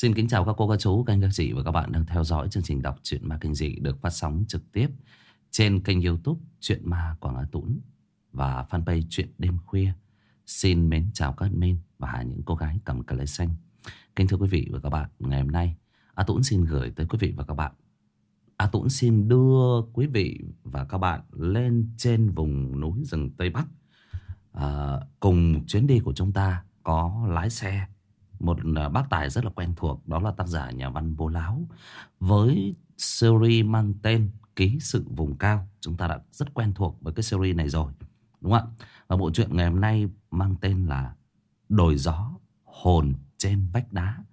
Xin kính chào các cô, các chú, các anh, các chị và các bạn đang theo dõi chương trình đọc truyện ma kinh dị được phát sóng trực tiếp trên kênh youtube Chuyện Ma Quảng Á Tũng và fanpage Chuyện Đêm Khuya. Xin mến chào các admin và những cô gái cầm cờ lê xanh. Kính thưa quý vị và các bạn, ngày hôm nay Á Tũng xin gửi tới quý vị và các bạn. Á Tũng xin đưa quý vị và các bạn lên trên vùng núi rừng Tây Bắc. À, cùng chuyến đi của chúng ta có lái xe một à, bác tài rất là quen thuộc, đó là tác giả nhà văn Bố Láo với series mang tên Ký sự vùng cao. Chúng ta đã rất quen thuộc với cái series này rồi. Đúng không ạ? Và bộ truyện ngày hôm nay mang tên là Đồi gió, hồn trên vách đá.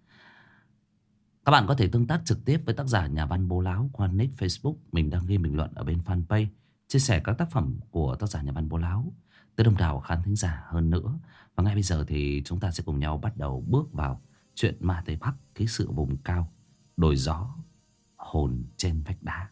Các bạn có thể tương tác trực tiếp với tác giả nhà văn Bố Láo qua nick Facebook. Mình đang ghi bình luận ở bên fanpage. Chia sẻ các tác phẩm của tác giả nhà văn Bố Láo tới đông đảo khán thính giả hơn nữa. Và ngay bây giờ thì chúng ta sẽ cùng nhau bắt đầu bước vào chuyện ma Tây Bắc, cái sự vùng cao, đồi gió, hồn trên vách đá.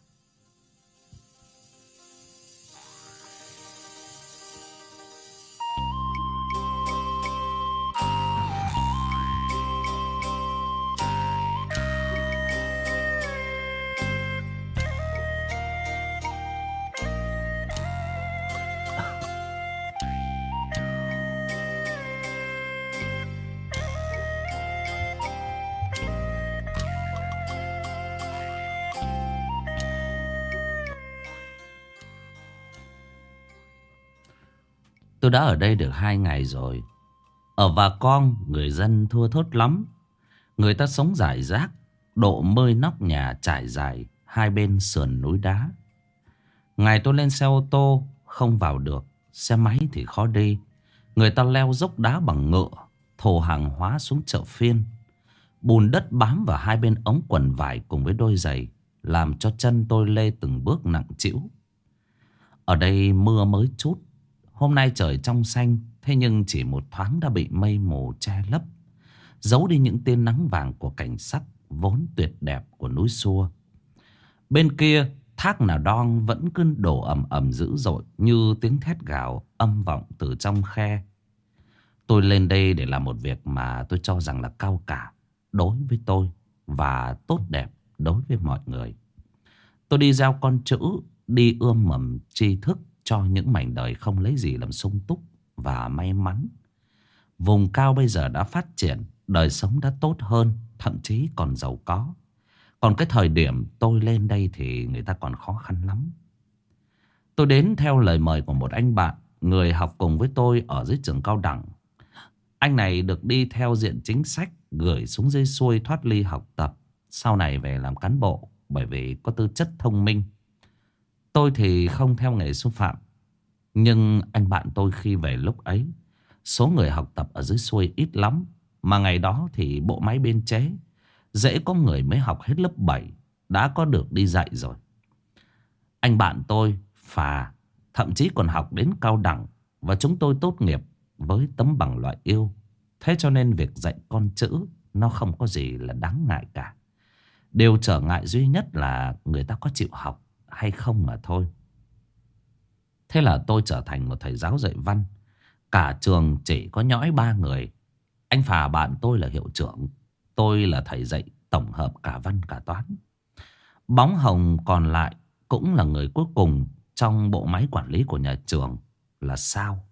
Tôi đã ở đây được hai ngày rồi. Ở Và Con, người dân thua thốt lắm. Người ta sống rải rác, độ mơi nóc nhà trải dài hai bên sườn núi đá. Ngày tôi lên xe ô tô, không vào được. Xe máy thì khó đi. Người ta leo dốc đá bằng ngựa, thổ hàng hóa xuống chợ phiên. Bùn đất bám vào hai bên ống quần vải cùng với đôi giày, làm cho chân tôi lê từng bước nặng chịu. Ở đây mưa mới chút, Hôm nay trời trong xanh, Thế nhưng chỉ một thoáng đã bị mây mù che lấp, Giấu đi những tia nắng vàng của cảnh sắc Vốn tuyệt đẹp của núi xua. Bên kia, Thác nào đong vẫn cứ đổ ầm ầm dữ dội Như tiếng thét gào âm vọng từ trong khe. Tôi lên đây để làm một việc mà tôi cho rằng là cao cả Đối với tôi Và tốt đẹp đối với mọi người. Tôi đi giao con chữ, Đi ươm mầm tri thức cho những mảnh đời không lấy gì làm sung túc và may mắn. Vùng cao bây giờ đã phát triển, đời sống đã tốt hơn, thậm chí còn giàu có. Còn cái thời điểm tôi lên đây thì người ta còn khó khăn lắm. Tôi đến theo lời mời của một anh bạn, người học cùng với tôi ở dưới trường cao đẳng. Anh này được đi theo diện chính sách, gửi xuống dưới xuôi thoát ly học tập, sau này về làm cán bộ bởi vì có tư chất thông minh. Tôi thì không theo nghề sư phạm. Nhưng anh bạn tôi khi về lúc ấy, số người học tập ở dưới xuôi ít lắm. Mà ngày đó thì bộ máy biên chế, dễ có người mới học hết lớp 7, đã có được đi dạy rồi. Anh bạn tôi, phà, thậm chí còn học đến cao đẳng và chúng tôi tốt nghiệp với tấm bằng loại yêu. Thế cho nên việc dạy con chữ nó không có gì là đáng ngại cả. Điều trở ngại duy nhất là người ta có chịu học hay không mà thôi. Thế là tôi trở thành một thầy giáo dạy văn. Cả trường chỉ có nhõi ba người. Anh Phà bạn tôi là hiệu trưởng. Tôi là thầy dạy tổng hợp cả văn cả toán. Bóng hồng còn lại cũng là người cuối cùng trong bộ máy quản lý của nhà trường là Sao.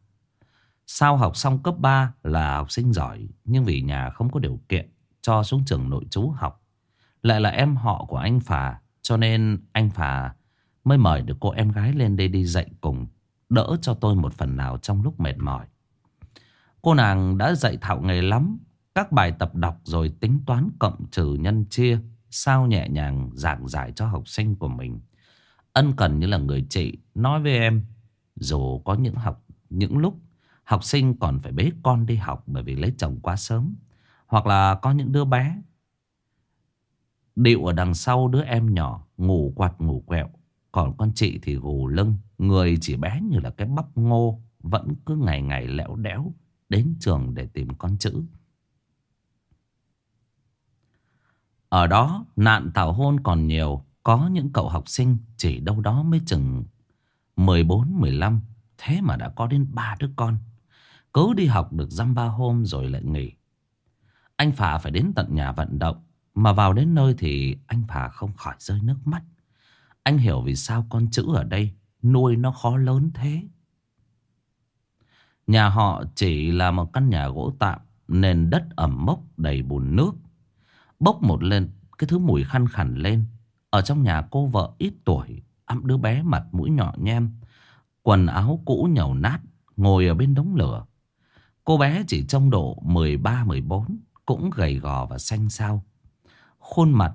Sao học xong cấp 3 là học sinh giỏi, nhưng vì nhà không có điều kiện cho xuống trường nội trú học. Lại là em họ của anh Phà, cho nên anh Phà Mới mời được cô em gái lên đây đi dạy cùng. Đỡ cho tôi một phần nào trong lúc mệt mỏi. Cô nàng đã dạy thạo nghề lắm. Các bài tập đọc rồi tính toán cộng trừ nhân chia, Sao nhẹ nhàng giảng giải cho học sinh của mình. Ân cần như là người chị Nói với em, Dù có những học, những lúc Học sinh còn phải bế con đi học Bởi vì lấy chồng quá sớm, Hoặc là có những đứa bé. Điệu ở đằng sau đứa em nhỏ Ngủ quạt ngủ quẹo còn con chị thì gù lưng, Người chỉ bé như là cái bắp ngô, Vẫn cứ ngày ngày lẽo đẽo Đến trường để tìm con chữ. Ở đó, nạn tảo hôn còn nhiều, Có những cậu học sinh Chỉ đâu đó mới chừng 14-15 Thế mà đã có đến ba đứa con. Cứ đi học được dăm ba hôm rồi lại nghỉ. Anh Phà phải đến tận nhà vận động, Mà vào đến nơi thì anh Phà không khỏi rơi nước mắt. Anh hiểu vì sao con chữ ở đây nuôi nó khó lớn thế. Nhà họ chỉ là một căn nhà gỗ tạm, nền đất ẩm mốc đầy bùn nước. Bốc một lên, cái thứ mùi khăn khẳng lên. Ở trong nhà cô vợ ít tuổi, ẵm đứa bé mặt mũi nhỏ nhem, quần áo cũ nhầu nát, ngồi ở bên đống lửa. Cô bé chỉ trong độ 13-14, cũng gầy gò và xanh xao. Khuôn mặt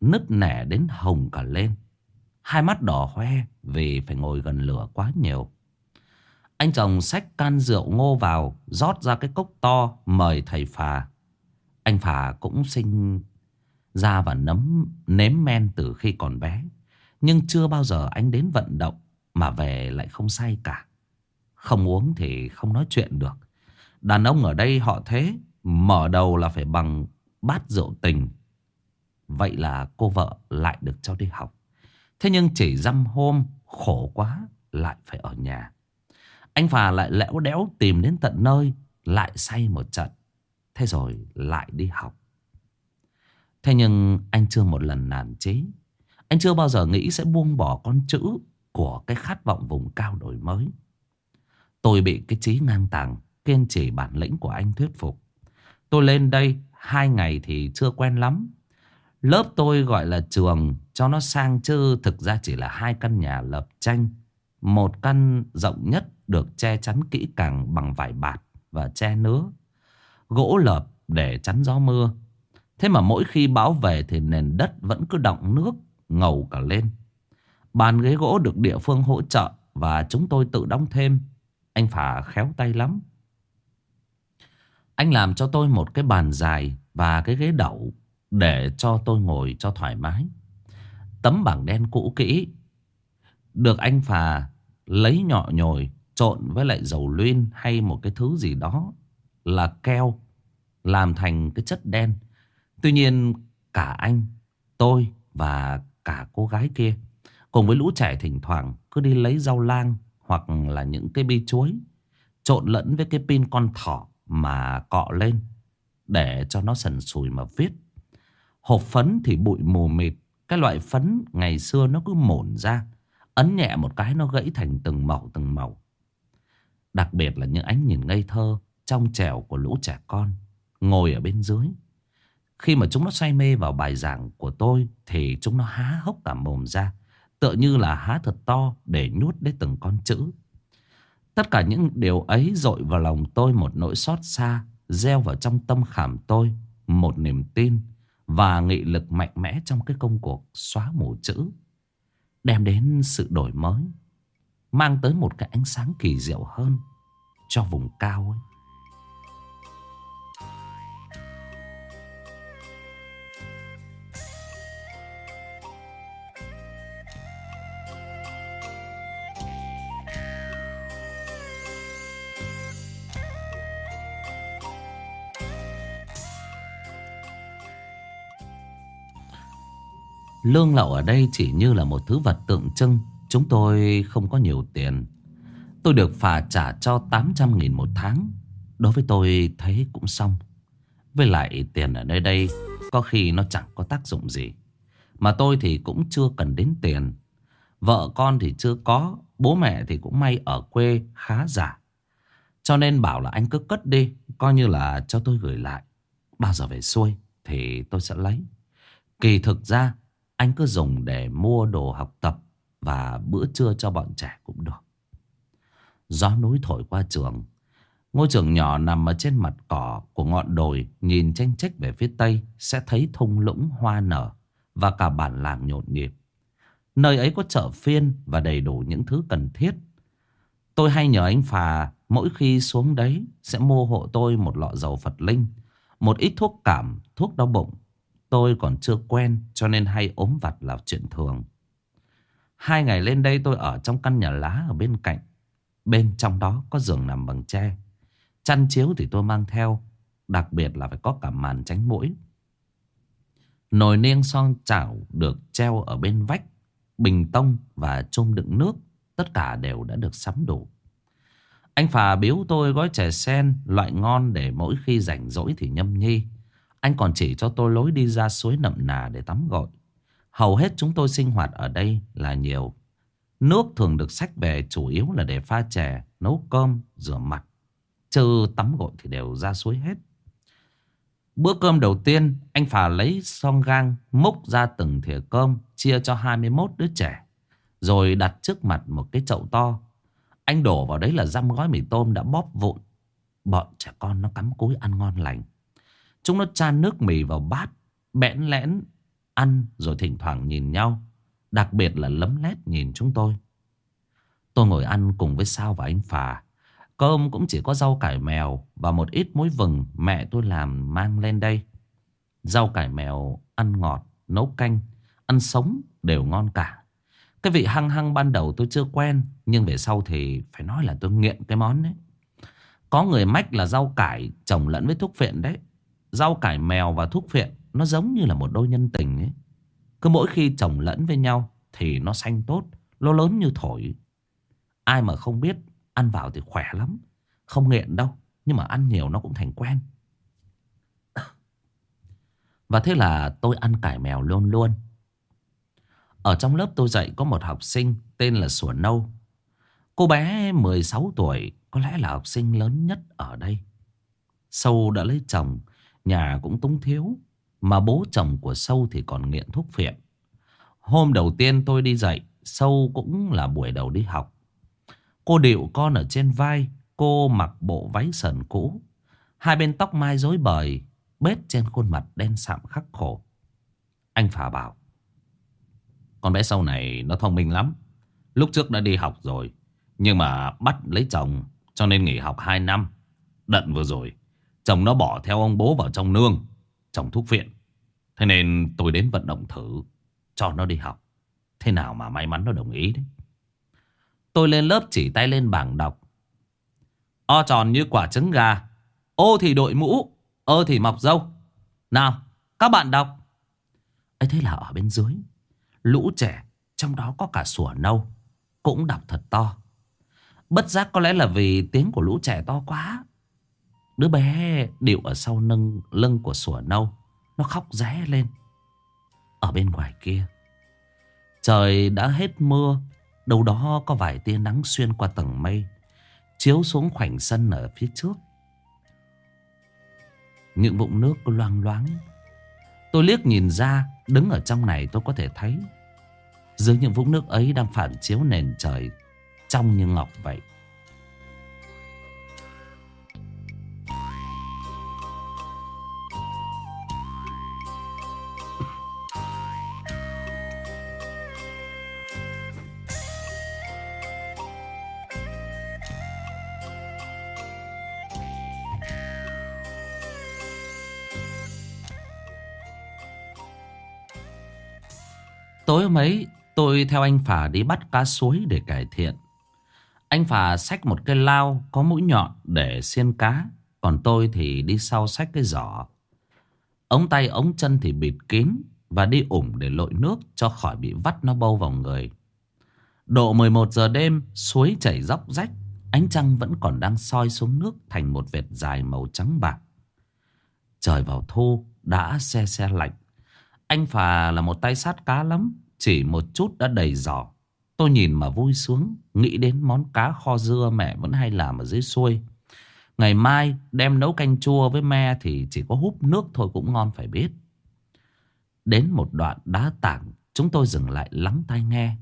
nứt nẻ đến hồng cả lên. Hai mắt đỏ hoe vì phải ngồi gần lửa quá nhiều. Anh chồng xách can rượu ngô vào, rót ra cái cốc to, mời thầy phà. Anh phà cũng sinh ra và nấm nếm men từ khi còn bé. Nhưng chưa bao giờ anh đến vận động mà về lại không say cả. Không uống thì không nói chuyện được. Đàn ông ở đây họ thế, mở đầu là phải bằng bát rượu tình. Vậy là cô vợ lại được cho đi học. Thế nhưng chỉ dăm hôm, khổ quá, lại phải ở nhà. Anh Phà lại lẽo đẽo tìm đến tận nơi, Lại say một trận. Thế rồi lại đi học. Thế nhưng anh chưa một lần nản chí. Anh chưa bao giờ nghĩ sẽ buông bỏ con chữ Của cái khát vọng vùng cao đổi mới. Tôi bị cái trí ngang tàng, Kiên trì bản lĩnh của anh thuyết phục. Tôi lên đây Hai ngày thì chưa quen lắm. Lớp tôi gọi là trường Cho nó sang chứ Thực ra chỉ là hai căn nhà lập tranh Một căn rộng nhất được che chắn kỹ càng bằng vải bạt và che nứa. Gỗ lợp để chắn gió mưa. Thế mà mỗi khi bão về thì nền đất vẫn cứ động nước, ngầu cả lên. Bàn ghế gỗ được địa phương hỗ trợ và chúng tôi tự đóng thêm. Anh Phà khéo tay lắm. Anh làm cho tôi một cái bàn dài và cái ghế đậu để cho tôi ngồi cho thoải mái. Tấm bảng đen cũ kỹ được anh Phà lấy nhọ nhồi trộn với lại dầu luyên hay một cái thứ gì đó là keo làm thành cái chất đen. Tuy nhiên cả anh, tôi và cả cô gái kia cùng với lũ trẻ thỉnh thoảng cứ đi lấy rau lang hoặc là những cái bi chuối trộn lẫn với cái pin con thỏ mà cọ lên để cho nó sần sùi mà viết. Hộp phấn thì bụi mù mịt, cái loại phấn ngày xưa nó cứ mổn ra, ấn nhẹ một cái nó gãy thành từng màu từng màu. Đặc biệt là những ánh nhìn ngây thơ Trong trẻo của lũ trẻ con Ngồi ở bên dưới Khi mà chúng nó say mê vào bài giảng của tôi Thì chúng nó há hốc cả mồm ra Tựa như là há thật to Để nhút đến từng con chữ Tất cả những điều ấy dội vào lòng tôi Một nỗi xót xa Gieo vào trong tâm khảm tôi Một niềm tin và nghị lực mạnh mẽ trong cái công cuộc xóa mù chữ, Đem đến sự đổi mới, Mang tới một cái ánh sáng kỳ diệu hơn Cho vùng cao ấy. Lương lậu ở đây chỉ như là một thứ vật tượng trưng. Chúng tôi không có nhiều tiền. Tôi được phà trả cho 800.000 một tháng. Đối với tôi, thấy cũng xong. Với lại tiền ở nơi đây, Có khi nó chẳng có tác dụng gì. Mà tôi thì cũng chưa cần đến tiền. Vợ con thì chưa có, Bố mẹ thì cũng may ở quê khá giả. Cho nên bảo là anh cứ cất đi, Coi như là cho tôi gửi lại. Bao giờ về xuôi Thì tôi sẽ lấy. Kỳ thực ra anh cứ dùng để mua đồ học tập và bữa trưa cho bọn trẻ cũng được. Gió núi thổi qua trường. Ngôi trường nhỏ nằm ở trên mặt cỏ của ngọn đồi Nhìn tranh trách về phía tây Sẽ thấy thung lũng hoa nở Và cả bản làng nhộn nhịp. Nơi ấy có chợ phiên Và đầy đủ những thứ cần thiết. Tôi hay nhờ anh Phà Mỗi khi xuống đấy Sẽ mua hộ tôi một lọ dầu Phật Linh Một ít thuốc cảm, thuốc đau bụng. Tôi còn chưa quen, Cho nên hay ốm vặt là chuyện thường Hai ngày lên đây tôi ở trong căn nhà lá ở bên cạnh. Bên trong đó có giường nằm bằng tre. Chăn chiếu thì tôi mang theo. Đặc biệt là phải có cả màn tránh mũi. Nồi niêng son chảo được treo ở bên vách. Bình tông và chôm đựng nước. Tất cả đều đã được sắm đủ. Anh Phà biếu tôi gói chè sen, loại ngon để mỗi khi rảnh rỗi thì nhâm nhi. Anh còn chỉ cho tôi lối đi ra suối nậm nà để tắm gội. Hầu hết chúng tôi sinh hoạt ở đây là nhiều. Nước thường được sách về chủ yếu là để pha chè, nấu cơm, rửa mặt. Chứ tắm gội thì đều ra suối hết. Bữa cơm đầu tiên, anh Phà lấy son gang, múc ra từng thìa cơm, chia cho 21 đứa trẻ. Rồi đặt trước mặt một cái chậu to. Anh đổ vào đấy là răm gói mì tôm đã bóp vụn. Bọn trẻ con nó cắm cúi ăn ngon lành. Chúng nó chan nước mì vào bát, bẽn lẽn, ăn rồi thỉnh thoảng nhìn nhau. Đặc biệt là lấm lét nhìn chúng tôi. Tôi ngồi ăn cùng với Sao và anh Phà. Cơm cũng chỉ có rau cải mèo và một ít muối vừng mẹ tôi làm mang lên đây. Rau cải mèo ăn ngọt, nấu canh, ăn sống đều ngon cả. Cái vị hăng hăng ban đầu tôi chưa quen Nhưng về sau thì phải nói là tôi nghiện cái món đấy Có người mách là rau cải trồng lẫn với thuốc phiện đấy Rau cải mèo và thuốc phiện Nó giống như là một đôi nhân tình ấy. Cứ mỗi khi trồng lẫn với nhau Thì nó xanh tốt Nó lớn như thổi. Ai mà không biết Ăn vào thì khỏe lắm. Không nghiện đâu Nhưng mà ăn nhiều nó cũng thành quen. Và thế là tôi ăn cải mèo luôn luôn. Ở trong lớp tôi dạy có một học sinh tên là Sủa Nâu. Cô bé 16 tuổi có lẽ là học sinh lớn nhất ở đây. Sâu đã lấy chồng, nhà cũng túng thiếu. Mà bố chồng của Sâu thì còn nghiện thuốc phiện. Hôm đầu tiên tôi đi dạy, Sâu cũng là buổi đầu đi học. Cô điệu con ở trên vai, cô mặc bộ váy sần cũ. Hai bên tóc mai rối bời, bết trên khuôn mặt đen sạm khắc khổ. Anh Phà bảo. Con bé sâu này nó thông minh lắm. Lúc trước đã đi học rồi. Nhưng mà bắt lấy chồng cho nên nghỉ học 2 năm. Đận vừa rồi. Chồng nó bỏ theo ông bố vào trong nương. Chồng thuốc viện. Thế nên tôi đến vận động thử. Cho nó đi học. Thế nào mà may mắn nó đồng ý đấy. Tôi lên lớp chỉ tay lên bảng đọc. O tròn như quả trứng gà. Ô thì đội mũ. Ơ thì mọc dâu. Nào, các bạn đọc. ấy thế là ở bên dưới Lũ trẻ Trong đó có cả sủa nâu Cũng đọc thật to Bất giác có lẽ là vì tiếng của lũ trẻ to quá Đứa bé điệu ở sau lưng lưng của sủa nâu, Nó khóc ré lên. Ở bên ngoài kia, Trời đã hết mưa, Đâu đó có vài tia nắng xuyên qua tầng mây, Chiếu xuống khoảnh sân ở phía trước. Những vụn nước loang loáng. Tôi liếc nhìn ra, Đứng ở trong này tôi có thể thấy. Dưới những vũng nước ấy đang phản chiếu nền trời, Trong như ngọc vậy. Hôm ấy tôi theo anh Phà đi bắt cá suối để cải thiện. Anh Phà xách một cái lao có mũi nhọn để xiên cá. Còn tôi thì đi sau xách cái giỏ. Ống tay ống chân thì bịt kín và đi ủng để lội nước cho khỏi bị vắt nó bâu vào người. Độ 11 giờ đêm, suối chảy dốc rách. Ánh trăng vẫn còn đang soi xuống nước thành một vệt dài màu trắng bạc. Trời vào thu đã xe xe lạnh. Anh Phà là một tay sát cá lắm. Chỉ một chút đã đầy giỏ. Tôi nhìn mà vui sướng. Nghĩ đến món cá kho dưa mẹ vẫn hay làm ở dưới xuôi. Ngày mai đem nấu canh chua với me thì chỉ có húp nước thôi cũng ngon phải biết. Đến một đoạn đá tảng, chúng tôi dừng lại lắng tai nghe.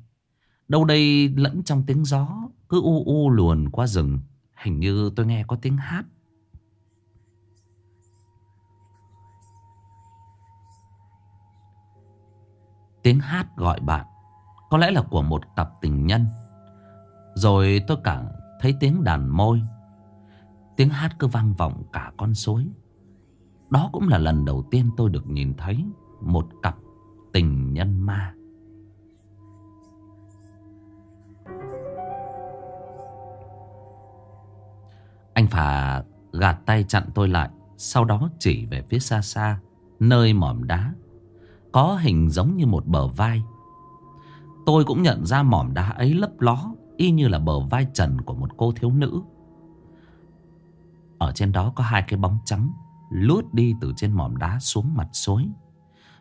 Đâu đây lẫn trong tiếng gió, cứ u u luồn qua rừng. Hình như tôi nghe có tiếng hát. Tiếng hát gọi bạn, Có lẽ là của một cặp tình nhân. Rồi tôi càng thấy tiếng đàn môi. Tiếng hát cứ vang vọng cả con suối. Đó cũng là lần đầu tiên tôi được nhìn thấy Một cặp tình nhân ma. Anh Phà gạt tay chặn tôi lại, Sau đó chỉ về phía xa xa, Nơi mỏm đá có hình giống như một bờ vai Tôi cũng nhận ra mỏm đá ấy lấp ló Y như là bờ vai trần của một cô thiếu nữ Ở trên đó có hai cái bóng trắng lướt đi từ trên mỏm đá xuống mặt suối.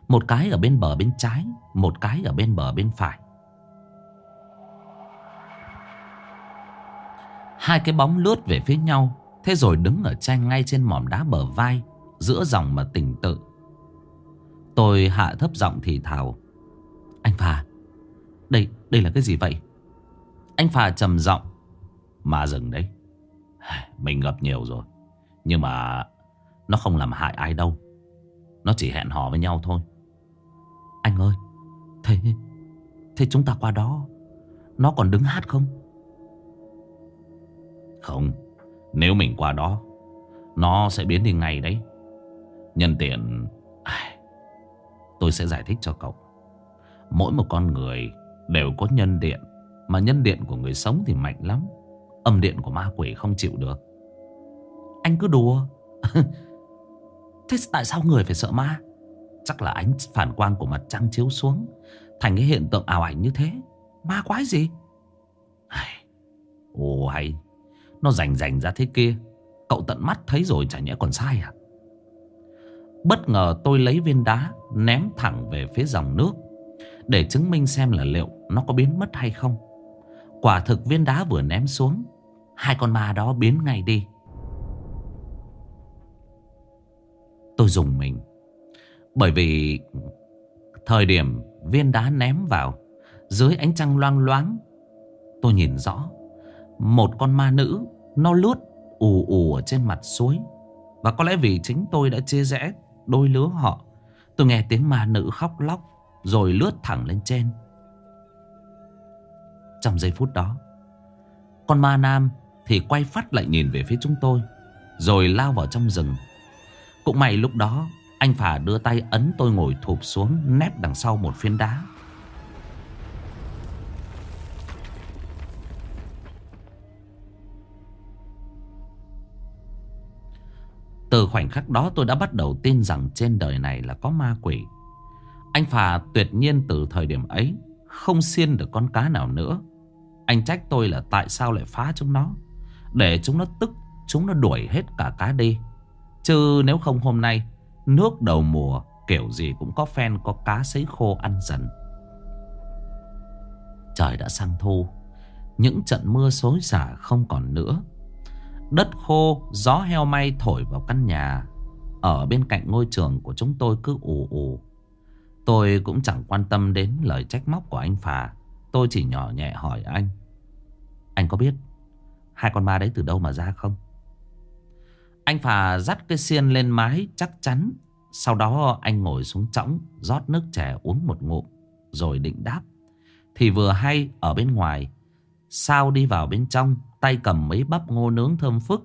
Một cái ở bên bờ bên trái, một cái ở bên bờ bên phải. Hai cái bóng lướt về phía nhau, thế rồi đứng ở tranh ngay trên mỏm đá bờ vai, giữa dòng mà tỉnh tự. Tôi hạ thấp giọng thì thào. Anh Phà, đây, đây là cái gì vậy? Anh Phà trầm giọng. mà rừng đấy. Mình gặp nhiều rồi. Nhưng mà nó không làm hại ai đâu. Nó chỉ hẹn hò với nhau thôi. Anh ơi, thế, thế chúng ta qua đó, nó còn đứng hát không? Không, nếu mình qua đó, nó sẽ biến đi ngay đấy. Nhân tiện, tôi sẽ giải thích cho cậu. Mỗi một con người đều có nhân điện, mà nhân điện của người sống thì mạnh lắm. Âm điện của ma quỷ không chịu được. Anh cứ đùa. Thế tại sao người phải sợ ma? Chắc là ánh phản quang của mặt trăng chiếu xuống Thành cái hiện tượng ảo ảnh như thế Ma quái gì Ồ hay Nó rành rành ra thế kia Cậu tận mắt thấy rồi chả nhẽ còn sai à Bất ngờ tôi lấy viên đá, Ném thẳng về phía dòng nước, Để chứng minh xem là liệu Nó có biến mất hay không. Quả thực viên đá vừa ném xuống, Hai con ma đó biến ngay đi. Tôi dùng mình, bởi vì thời điểm viên đá ném vào, dưới ánh trăng loang loáng, tôi nhìn rõ, một con ma nữ nó lướt ù ù ở trên mặt suối. Và có lẽ vì chính tôi đã chia rẽ đôi lứa họ. Tôi nghe tiếng ma nữ khóc lóc, rồi lướt thẳng lên trên. Trong giây phút đó, con ma nam thì quay phát lại nhìn về phía chúng tôi, rồi lao vào trong rừng. Cũng may lúc đó, anh Phà đưa tay ấn tôi ngồi thụp xuống nép đằng sau một phiến đá. Từ khoảnh khắc đó tôi đã bắt đầu tin rằng trên đời này là có ma quỷ. Anh Phà tuyệt nhiên từ thời điểm ấy không xiên được con cá nào nữa. Anh trách tôi là tại sao lại phá chúng nó. Để chúng nó tức, chúng nó đuổi hết cả cá đi. Chứ nếu không hôm nay Nước đầu mùa kiểu gì cũng có phen có cá sấy khô ăn dần. Trời đã sang thu. Những trận mưa xối xả không còn nữa. Đất khô, gió heo may thổi vào căn nhà. Ở bên cạnh ngôi trường của chúng tôi cứ ù ù. Tôi cũng chẳng quan tâm đến lời trách móc của anh Phà. Tôi chỉ nhỏ nhẹ hỏi anh. Anh có biết hai con ma đấy từ đâu mà ra không? Anh Phà dắt cái xiên lên mái chắc chắn. Sau đó anh ngồi xuống trõng rót nước chè uống một ngụm rồi định đáp. Thì vừa hay ở bên ngoài Sao đi vào bên trong Tay cầm mấy bắp ngô nướng thơm phức.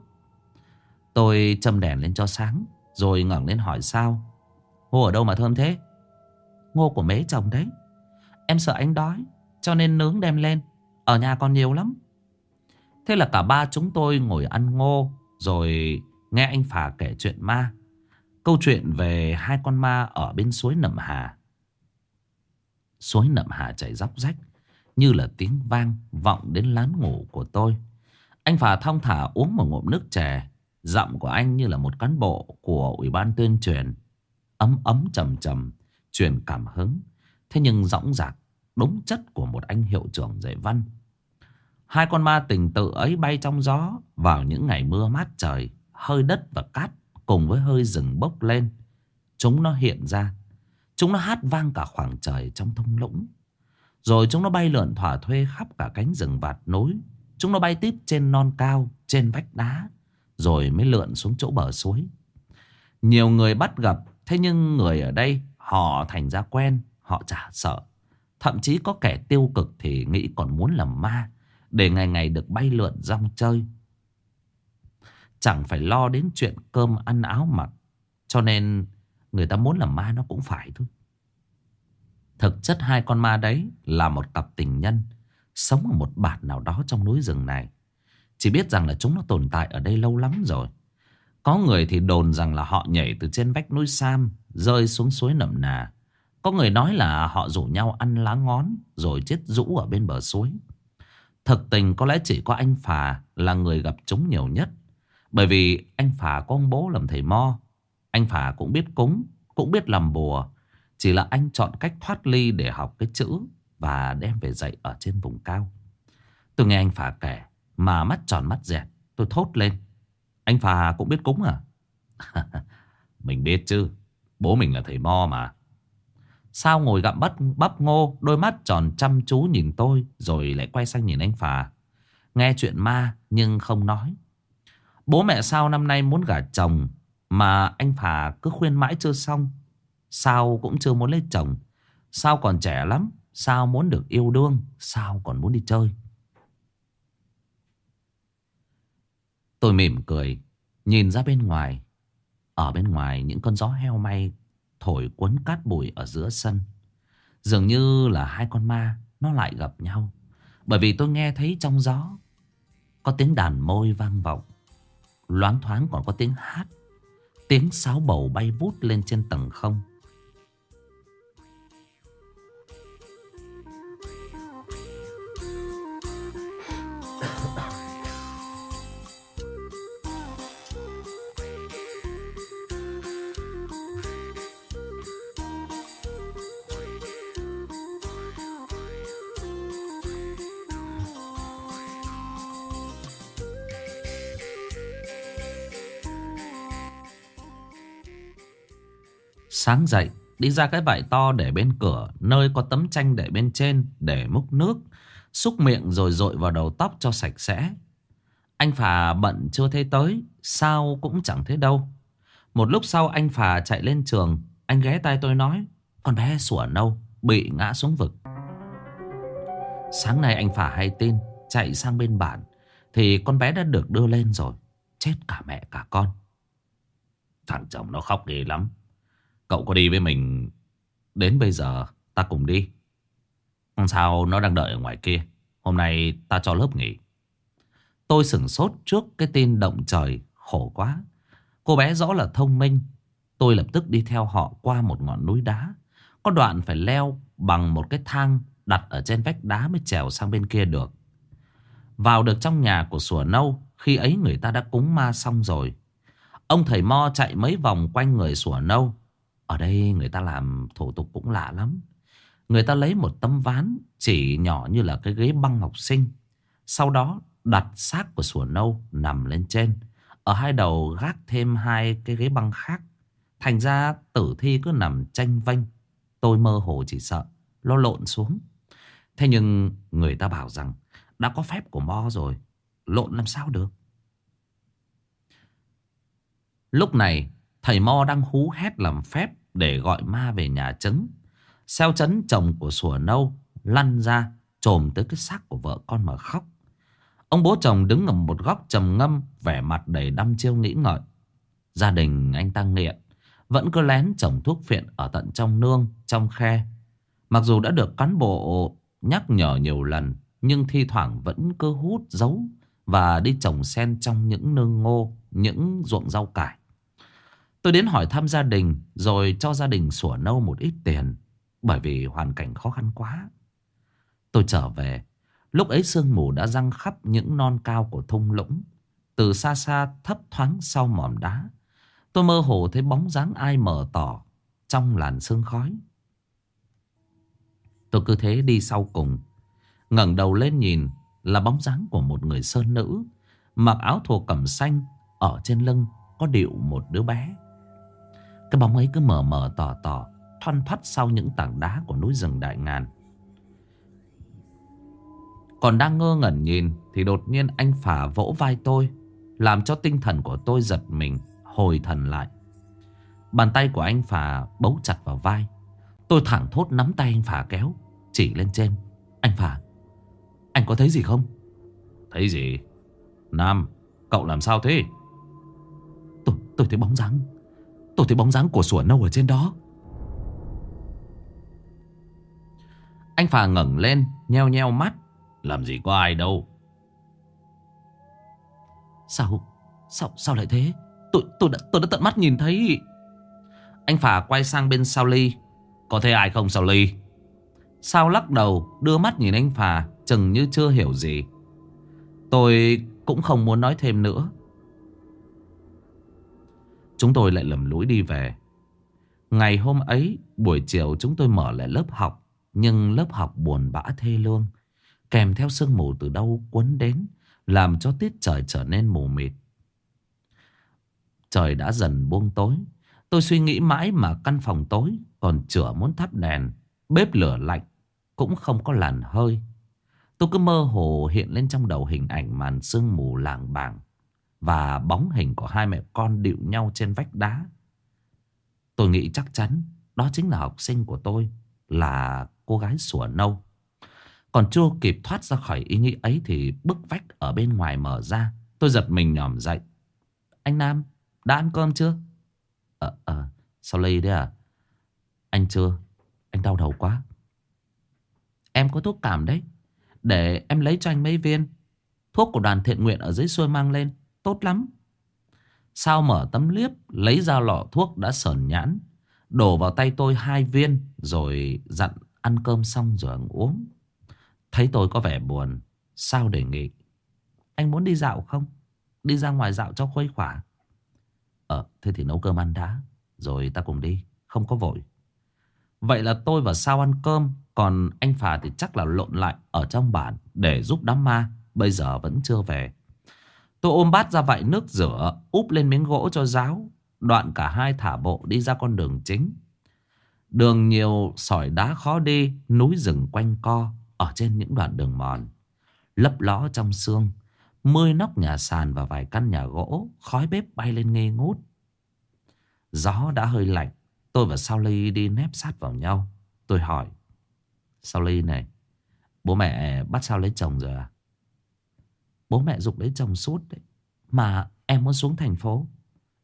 Tôi châm đèn lên cho sáng, Rồi ngẩng lên hỏi sao. Ngô ở đâu mà thơm thế? Ngô của mấy chồng đấy. Em sợ anh đói, Cho nên nướng đem lên. Ở nhà còn nhiều lắm. Thế là cả ba chúng tôi ngồi ăn ngô, Rồi Nghe anh Phà kể chuyện ma. Câu chuyện về hai con ma ở bên suối Nậm Hà. Suối Nậm Hà chảy róc rách, Như là tiếng vang vọng đến lán ngủ của tôi. Anh Phà thong thả uống một ngụm nước chè Giọng của anh như là một cán bộ của Ủy ban tuyên truyền Ấm ấm trầm trầm, Truyền cảm hứng Thế nhưng rõng rạc Đúng chất của một anh hiệu trưởng dạy văn Hai con ma tình tự ấy bay trong gió Vào những ngày mưa mát trời, hơi đất và cát cùng với hơi rừng bốc lên. Chúng nó hiện ra. Chúng nó hát vang cả khoảng trời trong thung lũng. Rồi chúng nó bay lượn thỏa thuê khắp cả cánh rừng vạt nối. Chúng nó bay tít trên non cao, trên vách đá. Rồi mới lượn xuống chỗ bờ suối. Nhiều người bắt gặp. Thế nhưng người ở đây họ thành ra quen. Họ chả sợ. Thậm chí có kẻ tiêu cực thì nghĩ còn muốn làm ma. Để ngày ngày được bay lượn rong chơi Chẳng phải lo đến chuyện cơm ăn áo mặc Cho nên người ta muốn làm ma nó cũng phải thôi Thực chất hai con ma đấy là một cặp tình nhân Sống ở một bản nào đó trong núi rừng này. Chỉ biết rằng là chúng nó tồn tại ở đây lâu lắm rồi. Có người thì đồn rằng là họ nhảy từ trên vách núi Sam Rơi xuống suối nậm nà. Có người nói là họ rủ nhau ăn lá ngón Rồi chết rũ ở bên bờ suối. Thực tình có lẽ chỉ có anh Phà là người gặp chúng nhiều nhất. Bởi vì anh Phà có ông bố làm thầy mo. Anh Phà cũng biết cúng, cũng biết làm bùa. Chỉ là anh chọn cách thoát ly để học cái chữ và đem về dạy ở trên vùng cao. Tôi nghe anh Phà kể mà mắt tròn mắt dẹt. Tôi thốt lên. Anh Phà cũng biết cúng à? mình biết chứ. Bố mình là thầy mo mà. Sao ngồi gặm bắt bắp ngô, đôi mắt tròn chăm chú nhìn tôi, rồi lại quay sang nhìn anh Phà. Nghe chuyện ma nhưng không nói. Bố mẹ sao năm nay muốn gả chồng, mà anh Phà cứ khuyên mãi chưa xong. Sao cũng chưa muốn lấy chồng. Sao còn trẻ lắm, sao muốn được yêu đương, sao còn muốn đi chơi. Tôi mỉm cười, nhìn ra bên ngoài. Ở bên ngoài những con gió heo may thổi cuốn cát bụi ở giữa sân. Dường như là hai con ma nó lại gặp nhau. Bởi vì tôi nghe thấy trong gió có tiếng đàn môi vang vọng. Loáng thoáng còn có tiếng hát. Tiếng sáo bầu bay vút lên trên tầng không. Sáng dậy, Đi ra cái vải to để bên cửa, Nơi có tấm tranh để bên trên Để múc nước, Xúc miệng rồi dội vào đầu tóc cho sạch sẽ. Anh Phà bận chưa thấy tới, Sao cũng chẳng thấy đâu. Một lúc sau anh Phà chạy lên trường, Anh ghé tay tôi nói, Con bé sủa nâu, Bị ngã xuống vực. Sáng nay anh Phà hay tin, Chạy sang bên bản Thì con bé đã được đưa lên rồi. Chết cả mẹ cả con. Thằng chồng nó khóc ghê lắm. Cậu có đi với mình Đến bây giờ, ta cùng đi. Sao, nó đang đợi ở ngoài kia. Hôm nay ta cho lớp nghỉ. Tôi sửng sốt trước cái tin động trời Khổ quá. Cô bé rõ là thông minh. Tôi lập tức đi theo họ qua một ngọn núi đá. Có đoạn phải leo bằng một cái thang Đặt ở trên vách đá mới trèo sang bên kia được. Vào được trong nhà của sủa nâu, Khi ấy người ta đã cúng ma xong rồi. Ông thầy Mo chạy mấy vòng quanh người sủa nâu ở đây người ta làm thủ tục cũng lạ lắm. Người ta lấy một tấm ván chỉ nhỏ như là cái ghế băng học sinh. Sau đó đặt xác của sủa nâu nằm lên trên. Ở hai đầu gác thêm hai cái ghế băng khác. Thành ra tử thi cứ nằm tranh vanh. Tôi mơ hồ chỉ sợ. Lo lộn xuống. Thế nhưng người ta bảo rằng đã có phép của Mo rồi. Lộn làm sao được. Lúc này Thầy Mo đang hú hét làm phép để gọi ma về nhà trứng. Xeo chấn chồng của sủa nâu lăn ra trồm tới cái xác của vợ con mà khóc. Ông bố chồng đứng ở một góc trầm ngâm vẻ mặt đầy đăm chiêu nghĩ ngợi. Gia đình anh ta nghiện vẫn cứ lén trồng thuốc phiện ở tận trong nương, trong khe. Mặc dù đã được cán bộ nhắc nhở nhiều lần nhưng thi thoảng vẫn cứ hút giấu và đi trồng sen trong những nương ngô, những ruộng rau cải. Tôi đến hỏi thăm gia đình rồi cho gia đình sủa nâu một ít tiền bởi vì hoàn cảnh khó khăn quá. Tôi trở về, lúc ấy sương mù đã răng khắp những non cao của thung lũng. Từ xa xa thấp thoáng sau mỏm đá, tôi mơ hồ thấy bóng dáng ai mờ tỏ trong làn sương khói. Tôi cứ thế đi sau cùng, ngẩng đầu lên nhìn là bóng dáng của một người sơn nữ, mặc áo thổ cẩm xanh, ở trên lưng có điệu một đứa bé. Cái bóng ấy cứ mờ mờ tỏ tỏ Thoăn thoắt sau những tảng đá của núi rừng đại ngàn. Còn đang ngơ ngẩn nhìn Thì đột nhiên anh phả vỗ vai tôi Làm cho tinh thần của tôi giật mình Hồi thần lại. Bàn tay của anh phả bấu chặt vào vai. Tôi thẳng thốt nắm tay anh phả kéo Chỉ lên trên. Anh phả Anh có thấy gì không? Thấy gì? Nam Cậu làm sao thế? Tôi, tôi thấy bóng dáng Tôi thấy bóng dáng của sủa nâu ở trên đó. Anh Phà ngẩng lên, Nheo nheo mắt. Làm gì có ai đâu. Sao Sao sao lại thế? Tôi tôi đã tôi đã tận mắt nhìn thấy. Anh Phà quay sang bên sau ly. Có thấy ai không sao ly? Sao lắc đầu, đưa mắt nhìn anh Phà, Chừng như chưa hiểu gì. Tôi cũng không muốn nói thêm nữa. Chúng tôi lại lầm lũi đi về. Ngày hôm ấy, buổi chiều chúng tôi mở lại lớp học. Nhưng lớp học buồn bã thê lương. Kèm theo sương mù từ đâu cuốn đến. Làm cho tiết trời trở nên mù mịt. Trời đã dần buông tối. Tôi suy nghĩ mãi mà căn phòng tối. Còn chửa muốn thắp đèn. Bếp lửa lạnh. Cũng không có làn hơi. Tôi cứ mơ hồ hiện lên trong đầu hình ảnh màn sương mù làng bảng. Và bóng hình của hai mẹ con điệu nhau trên vách đá. Tôi nghĩ chắc chắn đó chính là học sinh của tôi. Là cô gái sủa nâu. Còn chưa kịp thoát ra khỏi ý nghĩ ấy thì bức vách ở bên ngoài mở ra. Tôi giật mình nhòm dậy. Anh Nam, đã ăn cơm chưa? Ờ, ờ, sao lây đấy à? Anh chưa, anh đau đầu quá. Em có thuốc cảm đấy. Để em lấy cho anh mấy viên. Thuốc của đoàn thiện nguyện ở dưới xuôi mang lên. Tốt lắm. Sao mở tấm liếp, lấy ra lọ thuốc đã sờn nhãn. Đổ vào tay tôi hai viên, rồi dặn ăn cơm xong rồi ăn uống. Thấy tôi có vẻ buồn, sao đề nghị. Anh muốn đi dạo không? Đi ra ngoài dạo cho khuây khỏa. Ờ, thế thì nấu cơm ăn đã. Rồi ta cùng đi, không có vội. Vậy là tôi và Sao ăn cơm, còn anh Phà thì chắc là lộn lại ở trong bản để giúp đám ma. Bây giờ vẫn chưa về. Tôi ôm bát ra vại nước rửa, úp lên miếng gỗ cho giáo. Đoạn cả hai thả bộ đi ra con đường chính. Đường nhiều sỏi đá khó đi, núi rừng quanh co ở trên những đoạn đường mòn. Lấp ló trong sương, mười nóc nhà sàn và vài căn nhà gỗ, khói bếp bay lên nghi ngút. Gió đã hơi lạnh, tôi và Sao Ly đi nép sát vào nhau. Tôi hỏi, Sao Ly này, bố mẹ bắt Sao lấy chồng rồi à? Bố mẹ dục lấy chồng suốt đấy. Mà em muốn xuống thành phố.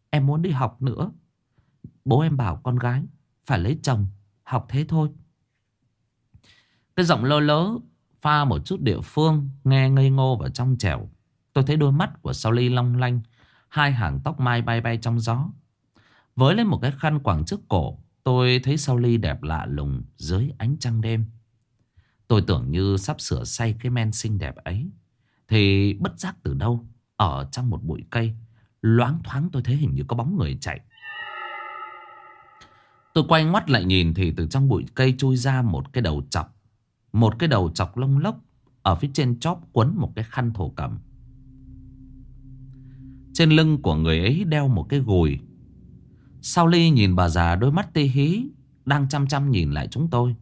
Em muốn đi học nữa. Bố em bảo con gái phải lấy chồng, học thế thôi. Cái giọng lơ lớ pha một chút địa phương, nghe ngây ngô và trong trẻo. Tôi thấy đôi mắt của Sao Ly long lanh, hai hàng tóc mai bay bay trong gió. Với lên một cái khăn quàng trước cổ, tôi thấy Sao Ly đẹp lạ lùng dưới ánh trăng đêm. Tôi tưởng như sắp sửa say cái men xinh đẹp ấy. Thì bất giác từ đâu, ở trong một bụi cây, loáng thoáng tôi thấy hình như có bóng người chạy. Tôi quay ngoắt lại nhìn thì từ trong bụi cây chui ra một cái đầu chọc. Một cái đầu chọc lông lốc. Ở phía trên chóp quấn một cái khăn thổ cầm. Trên lưng của người ấy đeo một cái gùi. Sao Ly nhìn bà già đôi mắt tê hí. Đang chăm chăm nhìn lại chúng tôi.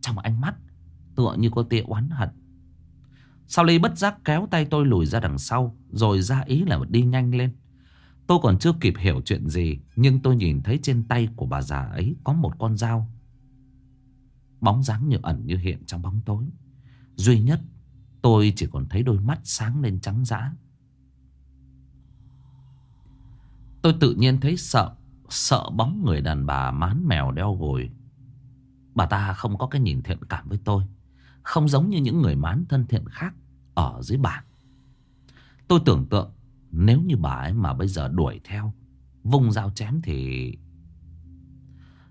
Trong ánh mắt tựa như có tia oán hận. Sao Ly bất giác kéo tay tôi lùi ra đằng sau. Rồi ra ý là đi nhanh lên. Tôi còn chưa kịp hiểu chuyện gì, Nhưng tôi nhìn thấy trên tay của bà già ấy Có một con dao Bóng dáng như ẩn như hiện trong bóng tối Duy nhất, Tôi chỉ còn thấy đôi mắt sáng lên trắng dã Tôi tự nhiên thấy sợ Sợ bóng người đàn bà mán mèo đeo gồi Bà ta không có cái nhìn thiện cảm với tôi không giống như những người mán thân thiện khác Ở dưới bản Tôi tưởng tượng nếu như bà ấy mà bây giờ đuổi theo Vùng dao chém thì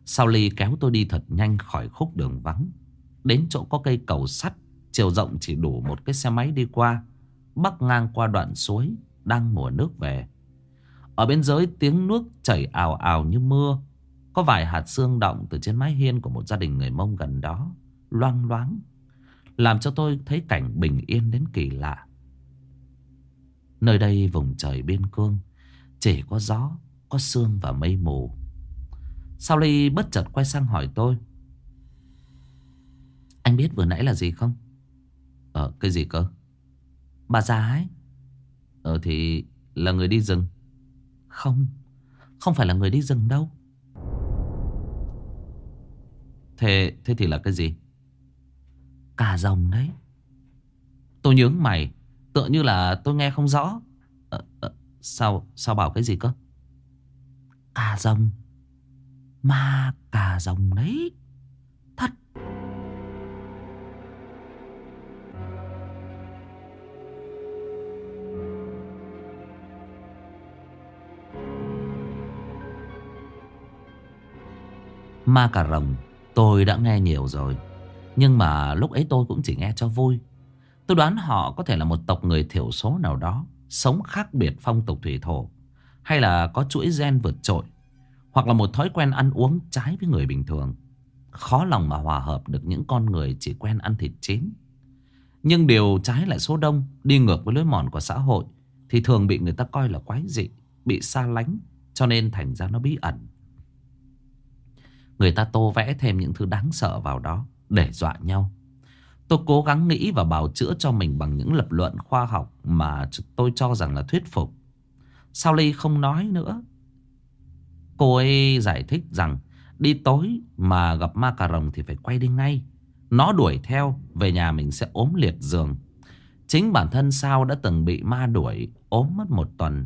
Sao Ly kéo tôi đi thật nhanh khỏi khúc đường vắng, Đến chỗ có cây cầu sắt, Chiều rộng chỉ đủ một cái xe máy đi qua, Bắc ngang qua đoạn suối Đang mùa nước về. Ở bên dưới tiếng nước chảy ào ào như mưa, Có vài hạt xương động Từ trên mái hiên của một gia đình người mông gần đó Loang loáng làm cho tôi thấy cảnh bình yên đến kỳ lạ. Nơi đây vùng trời biên cương Chỉ có gió Có sương và mây mù. Sao Ly bất chợt quay sang hỏi tôi? Anh biết vừa nãy là gì không? Ờ cái gì cơ? Bà già ấy. Ờ thì là người đi rừng. Không Không phải là người đi rừng đâu. Thế, thế thì là cái gì? Cả rồng đấy. Tôi nhướng mày Tựa như là tôi nghe không rõ. À, à, Sao sao bảo cái gì cơ? Cà rồng Ma cà rồng đấy. Thật. Ma cà rồng Tôi đã nghe nhiều rồi. Nhưng mà lúc ấy tôi cũng chỉ nghe cho vui. Tôi đoán họ có thể là một tộc người thiểu số nào đó, Sống khác biệt phong tục thủy thổ, Hay là có chuỗi gen vượt trội, Hoặc là một thói quen ăn uống trái với người bình thường. Khó lòng mà hòa hợp được những con người chỉ quen ăn thịt chín. Nhưng điều trái lại số đông, Đi ngược với lối mòn của xã hội, Thì thường bị người ta coi là quái dị, Bị xa lánh, Cho nên thành ra nó bí ẩn. Người ta tô vẽ thêm những thứ đáng sợ vào đó. Để dọa nhau Tôi cố gắng nghĩ và bào chữa cho mình bằng những lập luận khoa học mà tôi cho rằng là thuyết phục. Sao Ly không nói nữa? Cô ấy giải thích rằng đi tối mà gặp ma cà rồng thì phải quay đi ngay. Nó đuổi theo, về nhà mình sẽ ốm liệt giường. Chính bản thân Sao đã từng bị ma đuổi, ốm mất một tuần.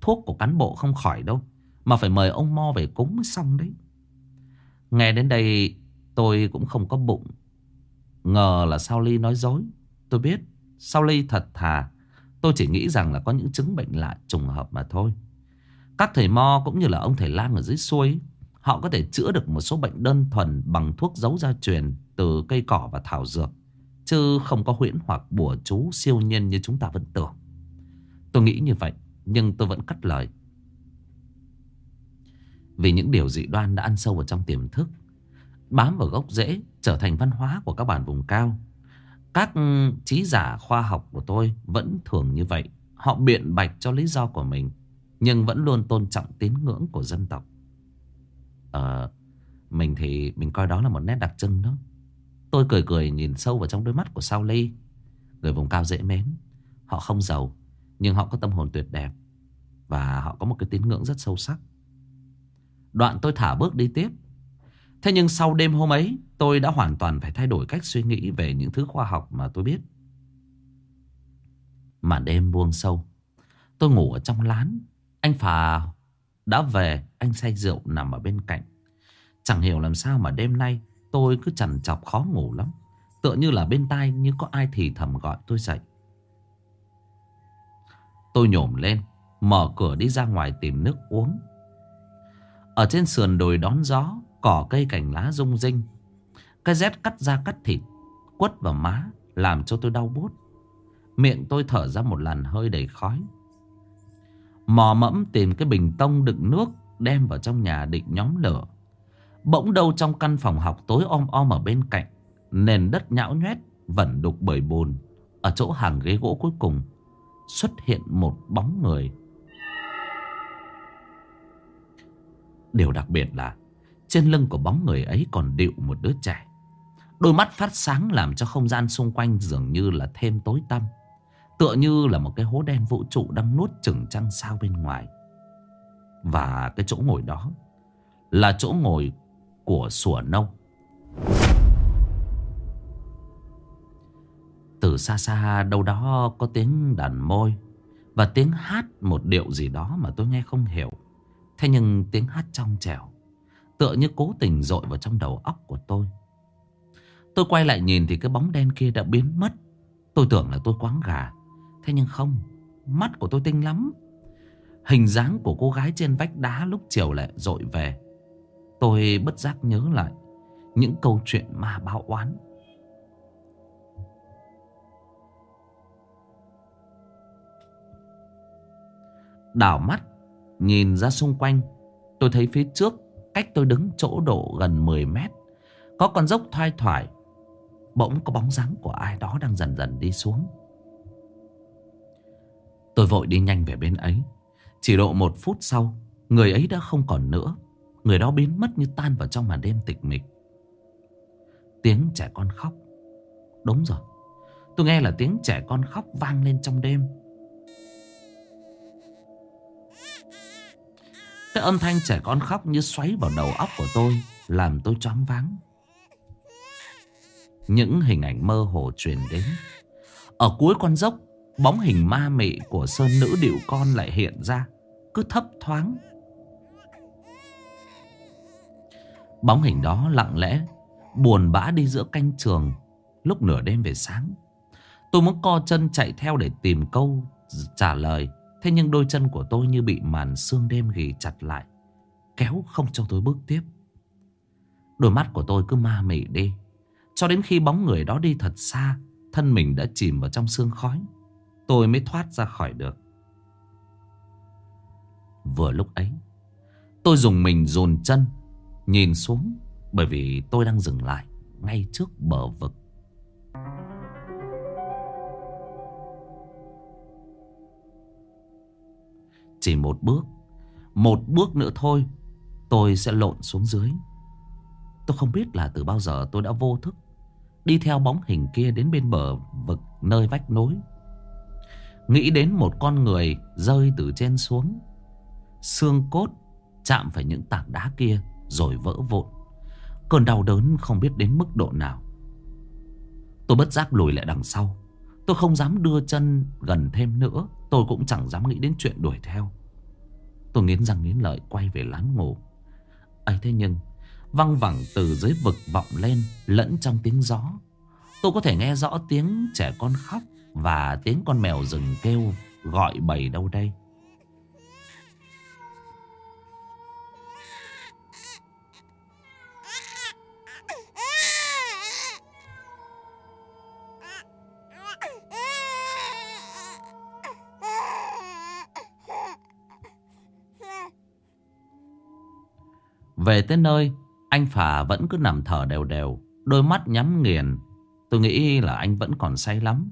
Thuốc của cán bộ không khỏi đâu, mà phải mời ông Mo về cúng mới xong đấy. Nghe đến đây tôi cũng không có bụng. Ngờ là Sao Ly nói dối. Tôi biết, Sao Ly thật thà. Tôi chỉ nghĩ rằng là có những chứng bệnh lạ trùng hợp mà thôi. Các thầy mo cũng như là ông thầy lang ở dưới xuôi, Họ có thể chữa được một số bệnh đơn thuần Bằng thuốc giấu gia truyền Từ cây cỏ và thảo dược, Chứ không có huyễn hoặc bùa chú siêu nhiên như chúng ta vẫn tưởng. Tôi nghĩ như vậy, Nhưng tôi vẫn cắt lời. Vì những điều dị đoan đã ăn sâu vào trong tiềm thức Bám vào gốc rễ trở thành văn hóa của các bản vùng cao. Các ừ, trí giả khoa học của tôi vẫn thường như vậy. Họ biện bạch cho lý do của mình, nhưng vẫn luôn tôn trọng tín ngưỡng của dân tộc. Ờ, mình thì mình coi đó là một nét đặc trưng đó. Tôi cười cười nhìn sâu vào trong đôi mắt của Sao Ly. Người vùng cao dễ mến. Họ không giàu, nhưng họ có tâm hồn tuyệt đẹp. Và họ có một cái tín ngưỡng rất sâu sắc. Đoạn tôi thả bước đi tiếp. Thế nhưng sau đêm hôm ấy, Tôi đã hoàn toàn phải thay đổi cách suy nghĩ Về những thứ khoa học mà tôi biết. Mà đêm buông sâu, Tôi ngủ ở trong lán. Anh Phà đã về, Anh say rượu nằm ở bên cạnh. Chẳng hiểu làm sao mà đêm nay Tôi cứ chằn chọc khó ngủ lắm. Tựa như là bên tai như có ai thì thầm gọi tôi dậy. Tôi nhổm lên, Mở cửa đi ra ngoài tìm nước uống. Ở trên sườn đồi đón gió Cỏ cây cành lá rung rinh Cái rét cắt da cắt thịt, Quất vào má, Làm cho tôi đau bút. Miệng tôi thở ra một làn hơi đầy khói. Mò mẫm tìm cái bình tông đựng nước Đem vào trong nhà định nhóm lửa. Bỗng đâu trong căn phòng học tối om om ở bên cạnh, Nền đất nhão nhoét, Vẩn đục bởi bùn. Ở chỗ hàng ghế gỗ cuối cùng, Xuất hiện một bóng người. Điều đặc biệt là trên lưng của bóng người ấy còn điệu một đứa trẻ. Đôi mắt phát sáng làm cho không gian xung quanh dường như là thêm tối tăm, Tựa như là một cái hố đen vũ trụ đang nuốt chừng trăng sao bên ngoài. Và cái chỗ ngồi đó Là chỗ ngồi của sủa nông Từ xa xa đâu đó có tiếng đàn môi Và tiếng hát một điệu gì đó mà tôi nghe không hiểu. Thế nhưng tiếng hát trong trẻo Tựa như cố tình dội vào trong đầu óc của tôi. Tôi quay lại nhìn thì cái bóng đen kia đã biến mất. Tôi tưởng là tôi quáng gà. Thế nhưng không, Mắt của tôi tinh lắm. Hình dáng của cô gái trên vách đá lúc chiều lại dội về. Tôi bất giác nhớ lại Những câu chuyện ma báo oán. Đảo mắt, Nhìn ra xung quanh, Tôi thấy phía trước Cách tôi đứng chỗ độ gần 10 mét. Có con dốc thoai thoải. Bỗng có bóng dáng của ai đó đang dần dần đi xuống. Tôi vội đi nhanh về bên ấy. Chỉ độ một phút sau, Người ấy đã không còn nữa. Người đó biến mất như tan vào trong màn đêm tịch mịch. Tiếng trẻ con khóc. Đúng rồi. Tôi nghe là tiếng trẻ con khóc vang lên trong đêm. Cái âm thanh trẻ con khóc như xoáy vào đầu óc của tôi, Làm tôi choáng váng. Những hình ảnh mơ hồ truyền đến. Ở cuối con dốc, Bóng hình ma mị của sơn nữ điệu con lại hiện ra, Cứ thấp thoáng. Bóng hình đó lặng lẽ, Buồn bã đi giữa canh trường Lúc nửa đêm về sáng. Tôi muốn co chân chạy theo để tìm câu, trả lời. Thế nhưng đôi chân của tôi như bị màn sương đêm ghì chặt lại, Kéo không cho tôi bước tiếp. Đôi mắt của tôi cứ ma mị đi, Cho đến khi bóng người đó đi thật xa, Thân mình đã chìm vào trong sương khói, Tôi mới thoát ra khỏi được. Vừa lúc ấy, Tôi dùng mình dồn chân, Nhìn xuống, Bởi vì tôi đang dừng lại Ngay trước bờ vực. Chỉ một bước. Một bước nữa thôi, Tôi sẽ lộn xuống dưới. Tôi không biết là từ bao giờ tôi đã vô thức, Đi theo bóng hình kia đến bên bờ vực nơi vách nối Nghĩ đến một con người rơi từ trên xuống, Xương cốt chạm phải những tảng đá kia rồi vỡ vụn. Cơn đau đớn không biết đến mức độ nào. Tôi bất giác lùi lại đằng sau, Tôi không dám đưa chân gần thêm nữa. Tôi cũng chẳng dám nghĩ đến chuyện đuổi theo. Tôi nghiến răng nghiến lợi quay về lán ngủ. Ấy thế nhưng, Văng vẳng từ dưới vực vọng lên Lẫn trong tiếng gió. Tôi có thể nghe rõ tiếng trẻ con khóc Và tiếng con mèo rừng kêu Gọi bầy đâu đây. Về tới nơi, Anh Phà vẫn cứ nằm thở đều đều, Đôi mắt nhắm nghiền. Tôi nghĩ là anh vẫn còn say lắm.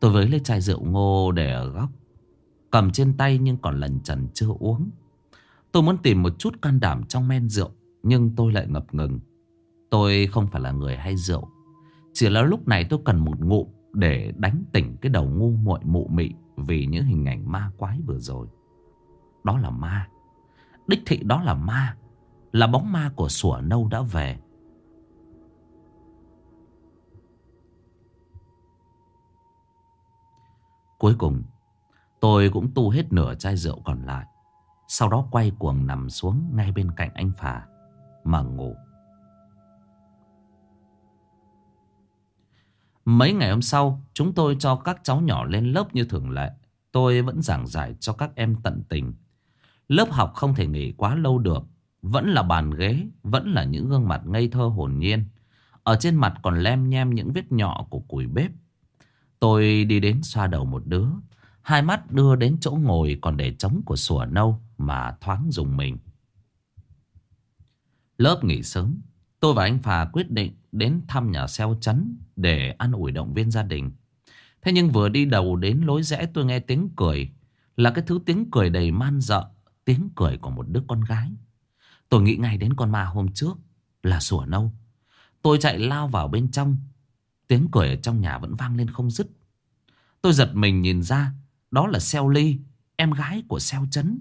Tôi với lấy chai rượu ngô để ở góc, Cầm trên tay nhưng còn lần trần chưa uống. Tôi muốn tìm một chút can đảm trong men rượu, Nhưng tôi lại ngập ngừng. Tôi không phải là người hay rượu, Chỉ là lúc này tôi cần một ngụm Để đánh tỉnh cái đầu ngu muội mụ mị Vì những hình ảnh ma quái vừa rồi. Đó là ma. Đích thị đó là ma là bóng ma của sủa nâu đã về. Cuối cùng, tôi cũng tu hết nửa chai rượu còn lại. Sau đó quay cuồng nằm xuống ngay bên cạnh anh Phà mà ngủ. Mấy ngày hôm sau, chúng tôi cho các cháu nhỏ lên lớp như thường lệ. Tôi vẫn giảng giải cho các em tận tình. Lớp học không thể nghỉ quá lâu được vẫn là bàn ghế, Vẫn là những gương mặt ngây thơ hồn nhiên. Ở trên mặt còn lem nhem những vết nhỏ của củi bếp. Tôi đi đến xoa đầu một đứa. Hai mắt đưa đến chỗ ngồi còn để trống của sủa nâu Mà thoáng dùng mình. Lớp nghỉ sớm, Tôi và anh Phà quyết định đến thăm nhà xeo chấn Để ăn ủi động viên gia đình. Thế nhưng vừa đi đầu đến lối rẽ tôi nghe tiếng cười, Là cái thứ tiếng cười đầy man dợ, Tiếng cười của một đứa con gái. Tôi nghĩ ngay đến con ma hôm trước Là sủa nâu. Tôi chạy lao vào bên trong. Tiếng cười ở trong nhà vẫn vang lên không dứt. Tôi giật mình nhìn ra, Đó là Xeo Ly, Em gái của Xeo Trấn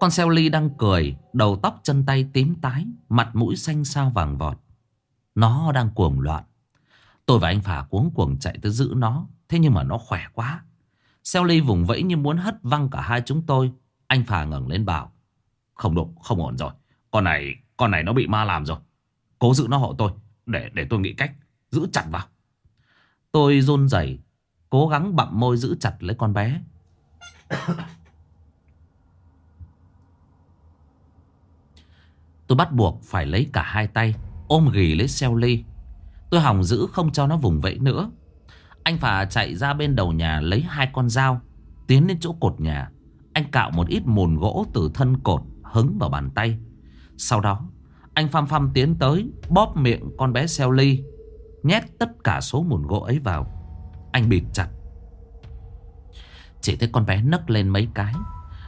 Con Xeo Ly đang cười, Đầu tóc chân tay tím tái, Mặt mũi xanh sao vàng vọt. Nó đang cuồng loạn. Tôi và anh Phà cuống cuồng chạy tới giữ nó, Thế nhưng mà nó khỏe quá. Xeo Ly vùng vẫy như muốn hất văng cả hai chúng tôi anh Phà ngẩng lên bảo Không độ, không ổn rồi. Con này, con này nó bị ma làm rồi. Cố giữ nó hộ tôi Để để tôi nghĩ cách Giữ chặt vào. Tôi run rẩy Cố gắng bặm môi giữ chặt lấy con bé. Tôi bắt buộc phải lấy cả hai tay Ôm ghì lấy xeo ly Tôi hòng giữ không cho nó vùng vẫy nữa. Anh Phà chạy ra bên đầu nhà lấy hai con dao Tiến đến chỗ cột nhà anh cạo một ít mùn gỗ từ thân cột hứng vào bàn tay. Sau đó, anh phăm phăm tiến tới bóp miệng con bé xeo ly. Nhét tất cả số mùn gỗ ấy vào. Anh bịt chặt. Chỉ thấy con bé nấc lên mấy cái.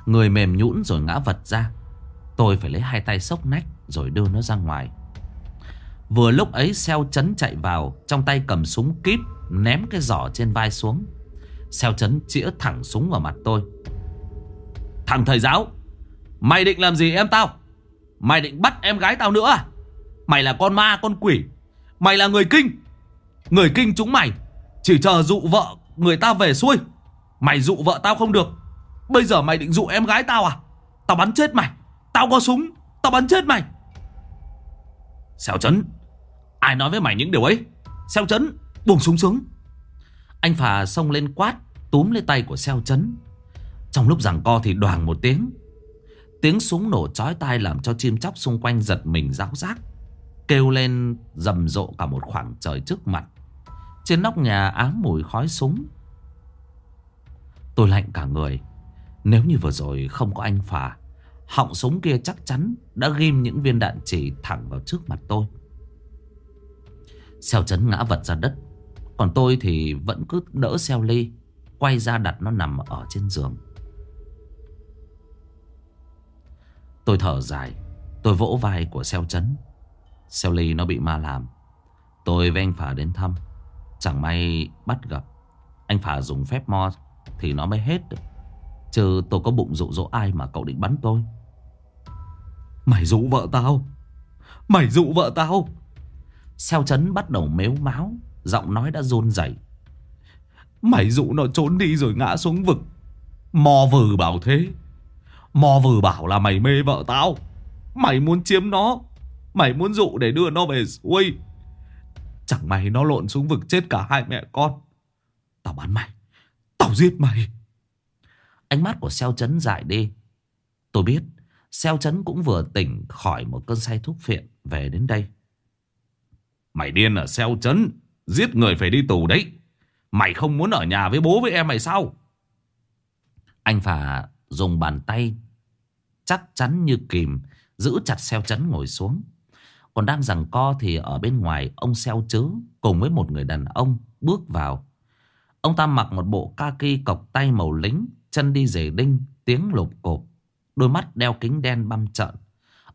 Người mềm nhũn rồi ngã vật ra. Tôi phải lấy hai tay sốc nách rồi đưa nó ra ngoài. Vừa lúc ấy xeo chấn chạy vào Trong tay cầm súng kíp Ném cái giỏ trên vai xuống Xeo chấn chĩa thẳng súng vào mặt tôi Thằng thầy giáo, Mày định làm gì em tao? Mày định bắt em gái tao nữa à? Mày là con ma, con quỷ. Mày là người kinh. Người kinh chúng mày, Chỉ chờ dụ vợ người ta về xuôi. Mày dụ vợ tao không được. Bây giờ mày định dụ em gái tao à? Tao bắn chết mày. Tao có súng, Tao bắn chết mày. Xeo chấn Ai nói với mày những điều ấy? Xeo chấn Buông súng xuống. Anh Phà xông lên quát, Túm lấy tay của xeo chấn trong lúc giằng co thì đoàn một tiếng. Tiếng súng nổ chói tai làm cho chim chóc xung quanh giật mình ráo rác, Kêu lên rầm rộ cả một khoảng trời trước mặt. Trên nóc nhà ám mùi khói súng. Tôi lạnh cả người. Nếu như vừa rồi không có anh Phà, Họng súng kia chắc chắn Đã ghim những viên đạn chỉ thẳng vào trước mặt tôi. Xeo chấn ngã vật ra đất. Còn tôi thì vẫn cứ đỡ xeo ly, Quay ra đặt nó nằm ở trên giường. Tôi thở dài. Tôi vỗ vai của xeo chấn. Xeo ly nó bị ma làm. Tôi với anh Phà đến thăm. Chẳng may bắt gặp. Anh Phà dùng phép mo Thì nó mới hết được. Chứ tôi có bụng dụ dỗ ai mà cậu định bắn tôi? Mày dụ vợ tao. Mày dụ vợ tao. Xeo chấn bắt đầu mếu máu. Giọng nói đã run rẩy. Mày dụ nó trốn đi rồi ngã xuống vực. Mò vừ bảo thế. Mò vừa bảo là mày mê vợ tao. Mày muốn chiếm nó. Mày muốn dụ để đưa nó về xuôi Chẳng may nó lộn xuống vực chết cả hai mẹ con. Tao bắn mày. Tao giết mày. Ánh mắt của Xeo Chấn dại đi. Tôi biết Xeo Chấn cũng vừa tỉnh khỏi một cơn say thuốc phiện Về đến đây. Mày điên à, ở Xeo Chấn? Giết người phải đi tù đấy. Mày không muốn ở nhà với bố với em mày sao? Anh Phà dùng bàn tay Chắc chắn như kìm, Giữ chặt Xeo Chấn ngồi xuống. Còn đang rằng co thì ở bên ngoài, Ông Xeo Chứ cùng với một người đàn ông Bước vào. Ông ta mặc một bộ kaki cọc tay màu lính, Chân đi dề đinh, Tiếng lục cộp, Đôi mắt đeo kính đen băm trợn.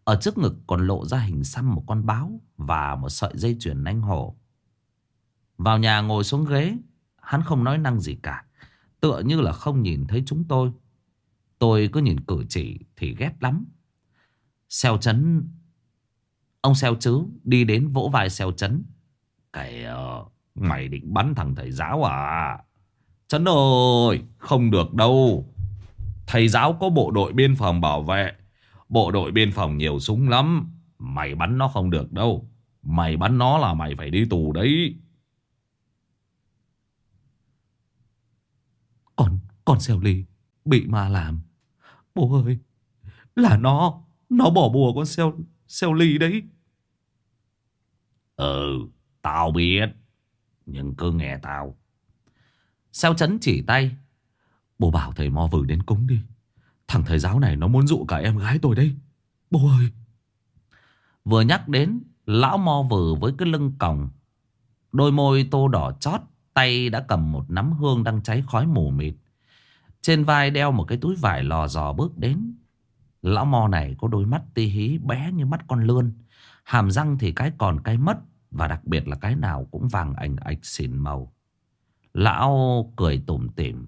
Ở trước ngực còn lộ ra hình xăm một con báo Và một sợi dây chuyền nanh hổ Vào nhà ngồi xuống ghế, Hắn không nói năng gì cả, Tựa như là không nhìn thấy chúng tôi. Tôi cứ nhìn cử chỉ Thì ghét lắm. Xeo chấn Ông xeo chứ đi đến vỗ vai xeo chấn. Cái ờ, Mày định bắn thằng thầy giáo à? Chấn ơi Không được đâu. Thầy giáo có bộ đội biên phòng bảo vệ. Bộ đội biên phòng nhiều súng lắm. Mày bắn nó không được đâu. Mày bắn nó là mày phải đi tù đấy. Còn, còn xeo ly Bị ma làm. Bố ơi Là nó Nó bỏ bùa con xeo, xeo ly đấy. Ừ Tao biết Nhưng cứ nghe tao. Xeo chấn chỉ tay. Bố bảo thầy mo vử đến cúng đi. Thằng thầy giáo này nó muốn dụ cả em gái tôi đây Bố ơi. Vừa nhắc đến Lão mo vử với cái lưng còng Đôi môi tô đỏ chót Tay đã cầm một nắm hương đang cháy khói mù mịt trên vai đeo một cái túi vải lò dò bước đến. Lão mo này có đôi mắt ti hí, bé như mắt con lươn. Hàm răng thì cái còn cái mất, Và đặc biệt là cái nào cũng vàng ảnh ạch xỉn màu. Lão cười tủm tỉm.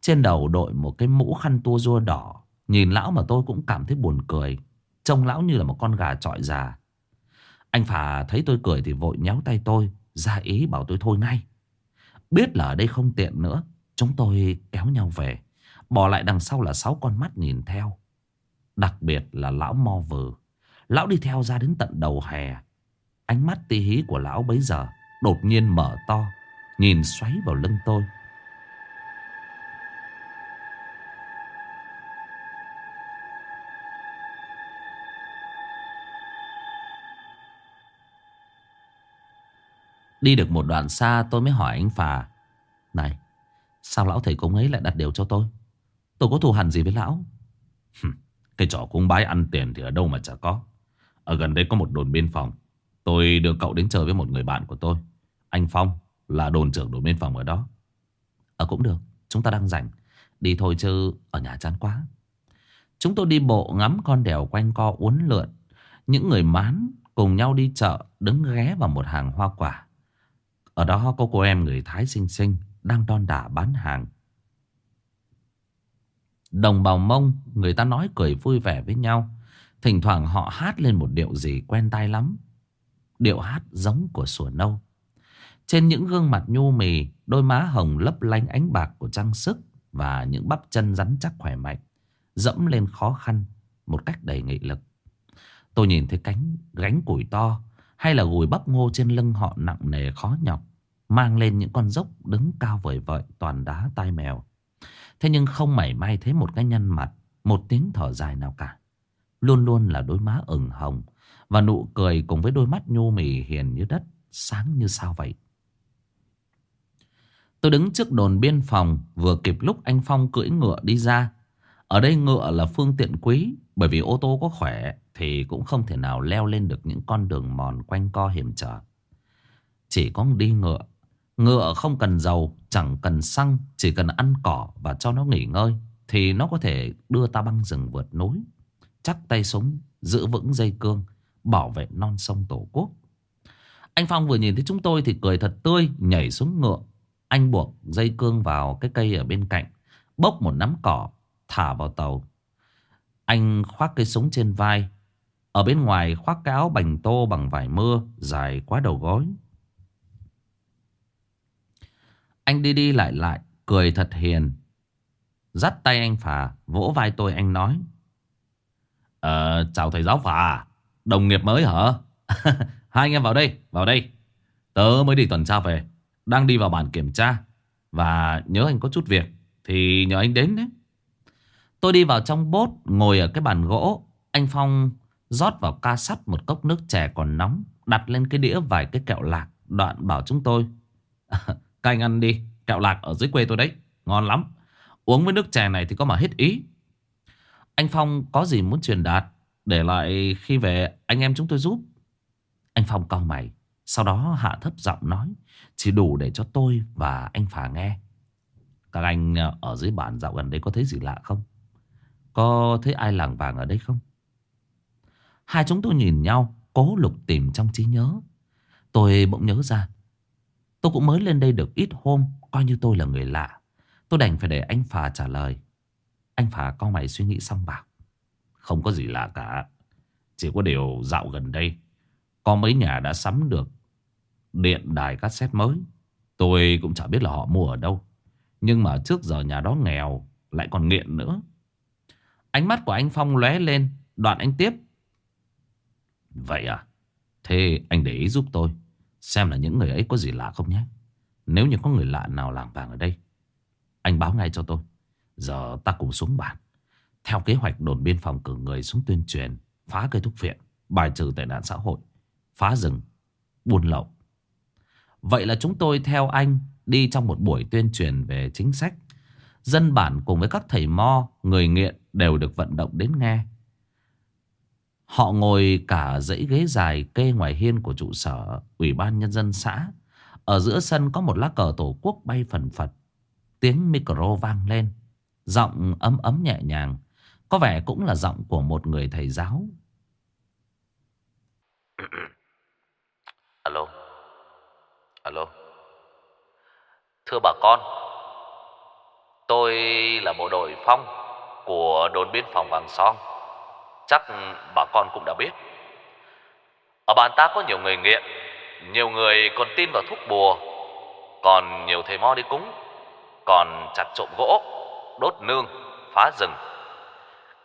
Trên đầu đội một cái mũ khăn tua rua đỏ. Nhìn lão mà tôi cũng cảm thấy buồn cười. Trông lão như là một con gà trọi già. Anh Phà thấy tôi cười thì vội nhéo tay tôi, Ra ý bảo tôi thôi ngay. Biết là ở đây không tiện nữa, Chúng tôi kéo nhau về. Bỏ lại đằng sau là sáu con mắt nhìn theo. Đặc biệt là lão mo vừ Lão đi theo ra đến tận đầu hè. Ánh mắt tí hí của lão bấy giờ Đột nhiên mở to, Nhìn xoáy vào lưng tôi. Đi được một đoạn xa tôi mới hỏi anh Phà, Này, Sao lão thầy cúng ấy lại đặt điều cho tôi? Tôi có thù hẳn gì với lão? Cái trò cúng bái ăn tiền thì ở đâu mà chả có. Ở gần đây có một đồn biên phòng. Tôi đưa cậu đến chơi với một người bạn của tôi. Anh Phong là đồn trưởng đồn biên phòng ở đó. Ờ cũng được, Chúng ta đang rảnh. Đi thôi chứ, ở nhà chán quá. Chúng tôi đi bộ ngắm con đèo quanh co uốn lượn. Những người mán cùng nhau đi chợ, Đứng ghé vào một hàng hoa quả. Ở đó có cô em người Thái xinh xinh, Đang đon đả bán hàng. Đồng bào mông, Người ta nói cười vui vẻ với nhau. Thỉnh thoảng họ hát lên một điệu gì quen tai lắm. Điệu hát giống của sủa nâu. Trên những gương mặt nhu mì, Đôi má hồng lấp lánh ánh bạc của trang sức Và những bắp chân rắn chắc khỏe mạnh, Dẫm lên khó khăn Một cách đầy nghị lực. Tôi nhìn thấy cánh, gánh củi to Hay là gùi bắp ngô trên lưng họ nặng nề khó nhọc, Mang lên những con dốc đứng cao vời vợi toàn đá tai mèo. Thế nhưng không mảy may thấy một cái nhân mặt, Một tiếng thở dài nào cả Luôn luôn là đôi má ửng hồng Và nụ cười cùng với đôi mắt nhu mì hiền như đất, Sáng như sao vậy Tôi đứng trước đồn biên phòng, vừa kịp lúc anh Phong cưỡi ngựa đi ra. Ở đây ngựa là phương tiện quý, bởi vì ô tô có khỏe thì cũng không thể nào leo lên được những con đường mòn quanh co hiểm trở. Chỉ có đi ngựa. Ngựa không cần dầu, chẳng cần xăng, chỉ cần ăn cỏ và cho nó nghỉ ngơi thì nó có thể đưa ta băng rừng vượt núi. Chắc tay súng, giữ vững dây cương, bảo vệ non sông tổ quốc. Anh Phong vừa nhìn thấy chúng tôi thì cười thật tươi, nhảy xuống ngựa. Anh buộc dây cương vào cái cây ở bên cạnh, bốc một nắm cỏ, thả vào tàu. Anh khoác cây súng trên vai, ở bên ngoài khoác cái áo bành tô bằng vải mưa dài quá đầu gối. Anh đi đi lại lại, cười thật hiền. Dắt tay anh Phà, vỗ vai tôi anh nói. Ờ, chào thầy giáo Phà, đồng nghiệp mới hả? Hai anh em vào đây, vào đây. Tớ mới đi tuần tra về, đang đi vào bản kiểm tra. Và nhớ anh có chút việc, thì nhờ anh đến đấy. Tôi đi vào trong bốt, ngồi ở cái bàn gỗ. Anh Phong rót vào ca sắt một cốc nước chè còn nóng, đặt lên cái đĩa vài cái kẹo lạc, đoạn bảo chúng tôi. Các anh ăn đi, kẹo lạc ở dưới quê tôi đấy, ngon lắm. Uống với nước chè này thì có mà hết ý. Anh Phong có gì muốn truyền đạt, để lại khi về anh em chúng tôi giúp. Anh Phong cau mày, sau đó hạ thấp giọng nói, chỉ đủ để cho tôi và anh Phà nghe. Các anh ở dưới bản dạo gần đây có thấy gì lạ không? Có thấy ai làng vàng ở đây không? Hai chúng tôi nhìn nhau Cố lục tìm trong trí nhớ Tôi bỗng nhớ ra Tôi cũng mới lên đây được ít hôm, Coi như tôi là người lạ. Tôi đành phải để anh Phà trả lời. Anh Phà con mày suy nghĩ xong bảo. Không có gì lạ cả. Chỉ có điều dạo gần đây, Có mấy nhà đã sắm được Điện đài cassette mới. Tôi cũng chả biết là họ mua ở đâu. Nhưng mà trước giờ nhà đó nghèo, Lại còn nghiện nữa. Ánh mắt của anh Phong lóe lên. Đoạn anh tiếp. Vậy à? Thế anh để ý giúp tôi. Xem là những người ấy có gì lạ không nhé. Nếu như có người lạ nào làng vàng ở đây, Anh báo ngay cho tôi. Giờ ta cùng xuống bản Theo kế hoạch, đồn biên phòng cử người xuống tuyên truyền, Phá cây thúc viện, Bài trừ tệ nạn xã hội, Phá rừng, Buôn lậu. Vậy là chúng tôi theo anh Đi trong một buổi tuyên truyền về chính sách. Dân bản cùng với các thầy mo, Người nghiện đều được vận động đến nghe. Họ ngồi cả dãy ghế dài kê ngoài hiên của trụ sở Ủy ban Nhân dân xã. Ở giữa sân có một lá cờ tổ quốc bay phần phật. Tiếng micro vang lên. Giọng ấm ấm nhẹ nhàng. Có vẻ cũng là giọng của một người thầy giáo. Alo. Alo. Thưa bà con. Tôi là bộ đội phong của đồn biên phòng Vàng Song. Chắc bà con cũng đã biết. Ở bàn ta có nhiều người nghiện, Nhiều người còn tin vào thuốc bùa, Còn nhiều thầy mo đi cúng, Còn chặt trộm gỗ, Đốt nương, Phá rừng.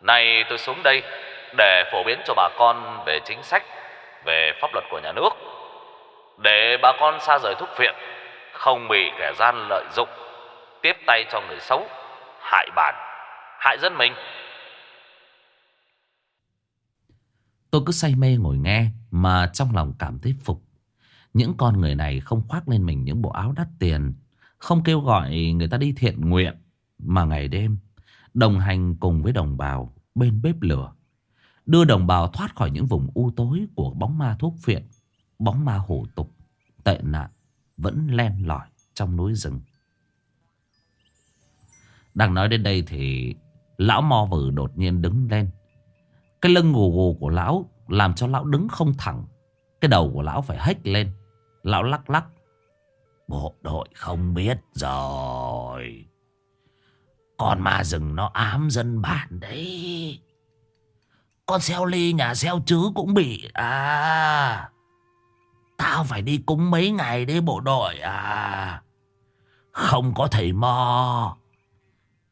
Nay tôi xuống đây Để phổ biến cho bà con về chính sách, Về pháp luật của nhà nước, Để bà con xa rời thuốc viện, Không bị kẻ gian lợi dụng, Tiếp tay cho người xấu, Hại bản Hại dân mình. Tôi cứ say mê ngồi nghe mà trong lòng cảm thấy phục. Những con người này không khoác lên mình những bộ áo đắt tiền, không kêu gọi người ta đi thiện nguyện, mà ngày đêm đồng hành cùng với đồng bào bên bếp lửa. Đưa đồng bào thoát khỏi những vùng u tối của bóng ma thuốc phiện, bóng ma hổ tục, tệ nạn vẫn len lỏi trong núi rừng. Đang nói đến đây thì lão mo vừ đột nhiên đứng lên cái lưng gù gù của lão làm cho lão đứng không thẳng. Cái đầu của lão phải hếch lên. Lão lắc lắc. Bộ đội không biết rồi. Con ma rừng nó ám dân bản đấy. Con xeo ly nhà xeo chứ cũng bị à. Tao phải đi cúng mấy ngày đấy bộ đội à. Không có thầy mò.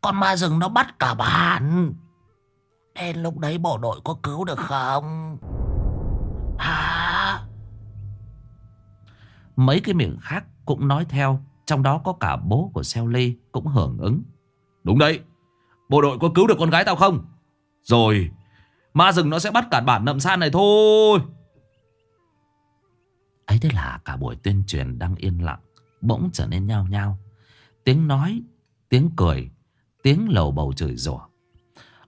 Con ma rừng nó bắt cả bản. Đến lúc đấy bộ đội có cứu được không? Hả? Mấy cái miệng khác cũng nói theo. Trong đó có cả bố của Xeo Ly cũng hưởng ứng. Đúng đấy. Bộ đội có cứu được con gái tao không? Rồi. Ma rừng nó sẽ bắt cả bản nậm san này thôi. Ấy thế là cả buổi tuyên truyền đang yên lặng. Bỗng trở nên nhao nhao. Tiếng nói, tiếng cười, tiếng lầu bầu chửi rủa.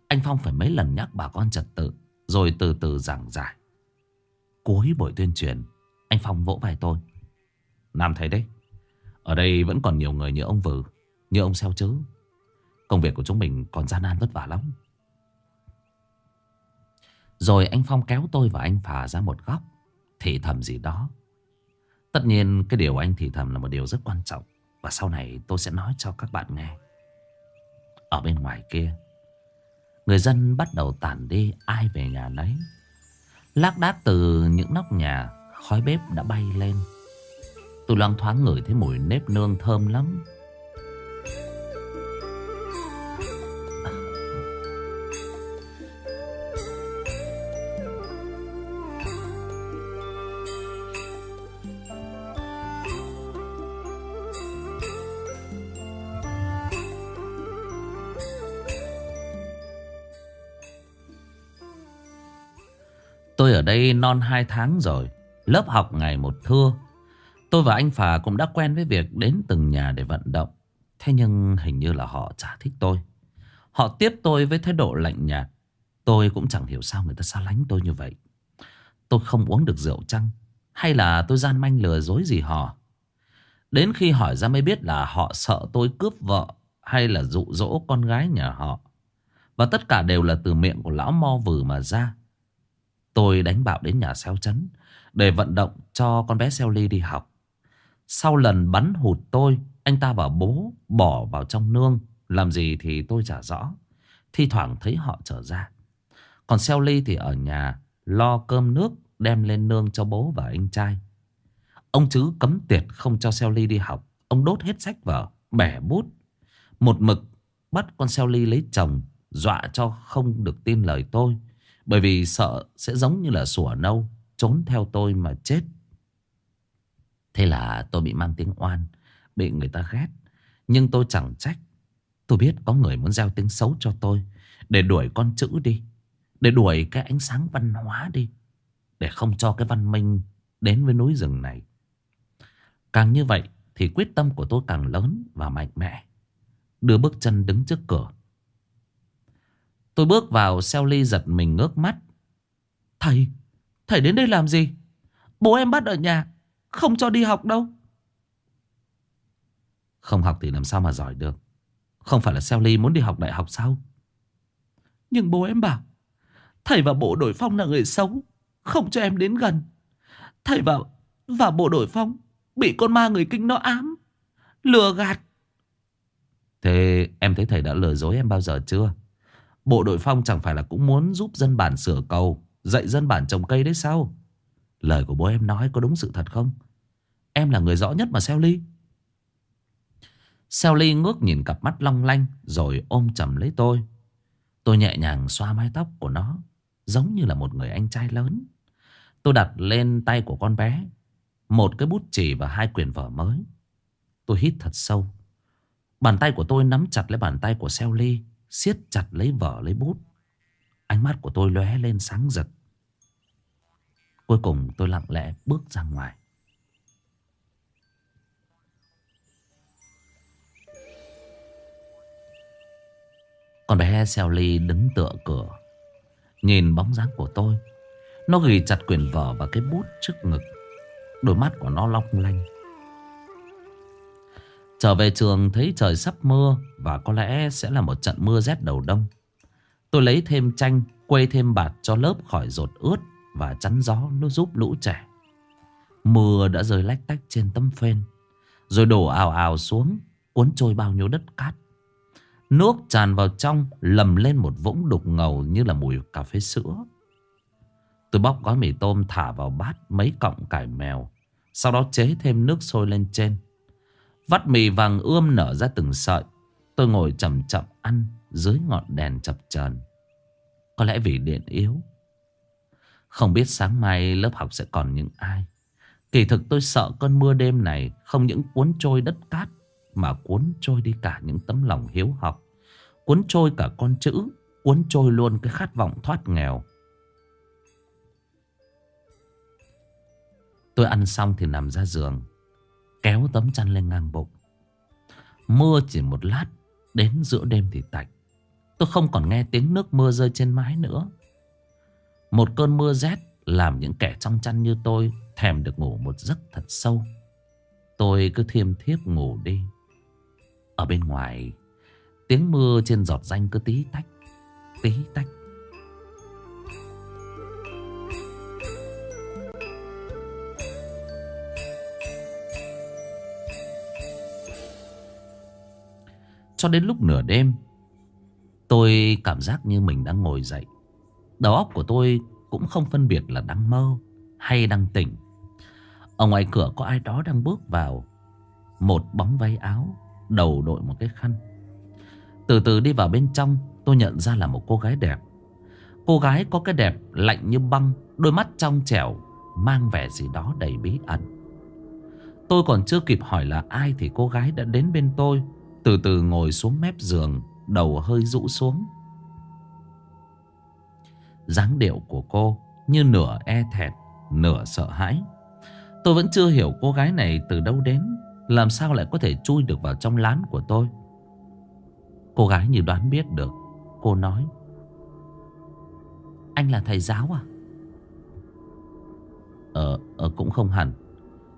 Anh Phong phải mấy lần nhắc bà con trật tự, rồi từ từ giảng giải. Cuối buổi tuyên truyền, anh Phong vỗ vai tôi. Nam thấy đấy, ở đây vẫn còn nhiều người như ông Vừ, như ông Xeo chứ. Công việc của chúng mình còn gian nan vất vả lắm. Rồi anh Phong kéo tôi và anh Phà ra một góc, thì thầm gì đó. Tất nhiên cái điều anh thì thầm là một điều rất quan trọng. Và sau này tôi sẽ nói cho các bạn nghe. Ở bên ngoài kia, người dân bắt đầu tản đi ai về nhà nấy. Lác đác từ những nóc nhà, khói bếp đã bay lên. Tôi loang thoáng ngửi thấy mùi nếp nương thơm lắm. Đây non 2 tháng rồi, Lớp học ngày một thưa. Tôi và anh Phà cũng đã quen với việc đến từng nhà để vận động. Thế nhưng hình như là họ chả thích tôi. Họ tiếp tôi với thái độ lạnh nhạt. Tôi cũng chẳng hiểu sao người ta xa lánh tôi như vậy. Tôi không uống được rượu chăng? Hay là tôi gian manh lừa dối gì họ? Đến khi hỏi ra mới biết là họ sợ tôi cướp vợ Hay là dụ dỗ con gái nhà họ. Và tất cả đều là từ miệng của lão mo vừ mà ra. Tôi đánh bạo đến nhà xeo chấn để vận động cho con bé xeo ly đi học. Sau lần bắn hụt tôi, anh ta bảo bố bỏ vào trong nương. Làm gì thì tôi chả rõ. Thi thoảng thấy họ trở ra. Còn xeo ly thì ở nhà lo cơm nước đem lên nương cho bố và anh trai. Ông chứ cấm tiệt không cho xeo ly đi học. Ông đốt hết sách vở, bẻ bút. Một mực bắt con xeo ly lấy chồng, dọa cho không được tin lời tôi. Bởi vì sợ sẽ giống như là sủa nâu, Trốn theo tôi mà chết. Thế là tôi bị mang tiếng oan, Bị người ta ghét. Nhưng tôi chẳng trách. Tôi biết có người muốn gieo tiếng xấu cho tôi, Để đuổi con chữ đi, Để đuổi cái ánh sáng văn hóa đi, Để không cho cái văn minh Đến với núi rừng này. Càng như vậy Thì quyết tâm của tôi càng lớn và mạnh mẽ. Đưa bước chân đứng trước cửa Tôi bước vào xeo ly giật mình ngước mắt. Thầy, thầy đến đây làm gì? Bố em bắt ở nhà, không cho đi học đâu. Không học thì làm sao mà giỏi được. Không phải là xeo ly muốn đi học đại học sao? Nhưng bố em bảo, thầy và bộ đội phong là người xấu, không cho em đến gần. Thầy và, và bộ đội phong bị con ma người kinh nó ám, lừa gạt. Thế em thấy thầy đã lừa dối em bao giờ chưa? Bộ đội phong chẳng phải là cũng muốn giúp dân bản sửa cầu, Dạy dân bản trồng cây đấy sao? Lời của bố em nói có đúng sự thật không? Em là người rõ nhất mà Xeo Ly. Xeo Ly ngước nhìn cặp mắt long lanh Rồi ôm chầm lấy tôi. Tôi nhẹ nhàng xoa mái tóc của nó, Giống như là một người anh trai lớn. Tôi đặt lên tay của con bé, Một cái bút chì và hai quyển vở mới. Tôi hít thật sâu. Bàn tay của tôi nắm chặt lấy bàn tay của Xeo Ly siết chặt lấy vở lấy bút. Ánh mắt của tôi lóe lên sáng rực. Cuối cùng tôi lặng lẽ bước ra ngoài. Con bé xeo ly đứng tựa cửa. Nhìn bóng dáng của tôi. Nó ghi chặt quyển vở và cái bút trước ngực. Đôi mắt của nó long lanh. Trở về trường thấy trời sắp mưa và có lẽ sẽ là một trận mưa rét đầu đông. Tôi lấy thêm chanh, quây thêm bạt cho lớp khỏi rột ướt và chắn gió nó giúp lũ trẻ. Mưa đã rơi lách tách trên tấm phên, rồi đổ ào ào xuống, cuốn trôi bao nhiêu đất cát. Nước tràn vào trong, lầm lên một vũng đục ngầu như là mùi cà phê sữa. Tôi bóc gói mì tôm thả vào bát mấy cọng cải mèo, sau đó chế thêm nước sôi lên trên. Vắt mì vàng ươm nở ra từng sợi. Tôi ngồi chậm chậm ăn Dưới ngọn đèn chập chờn. Có lẽ vì điện yếu. Không biết sáng mai lớp học sẽ còn những ai. Kỳ thực tôi sợ cơn mưa đêm này Không những cuốn trôi đất cát, Mà cuốn trôi đi cả những tấm lòng hiếu học. Cuốn trôi cả con chữ, Cuốn trôi luôn cái khát vọng thoát nghèo. Tôi ăn xong thì nằm ra giường. Kéo tấm chăn lên ngang bụng. Mưa chỉ một lát, Đến giữa đêm thì tạnh. Tôi không còn nghe tiếng nước mưa rơi trên mái nữa. Một cơn mưa rét Làm những kẻ trong chăn như tôi Thèm được ngủ một giấc thật sâu. Tôi cứ thiêm thiếp ngủ đi. Ở bên ngoài, Tiếng mưa trên giọt danh cứ tí tách Tí tách. Cho đến lúc nửa đêm. Tôi cảm giác như mình đang ngồi dậy. Đầu óc của tôi cũng không phân biệt là đang mơ hay đang tỉnh. Ở ngoài cửa có ai đó đang bước vào. Một bóng váy áo Đầu đội một cái khăn. Từ từ đi vào bên trong, Tôi nhận ra là một cô gái đẹp. Cô gái có cái đẹp lạnh như băng, Đôi mắt trong trẻo, Mang vẻ gì đó đầy bí ẩn. Tôi còn chưa kịp hỏi là ai Thì cô gái đã đến bên tôi từ từ ngồi xuống mép giường Đầu hơi rũ xuống. Dáng điệu của cô Như nửa e thẹt Nửa sợ hãi. Tôi vẫn chưa hiểu cô gái này từ đâu đến Làm sao lại có thể chui được vào trong lán của tôi. Cô gái như đoán biết được Cô nói. Anh là thầy giáo à? Ờ, ờ cũng không hẳn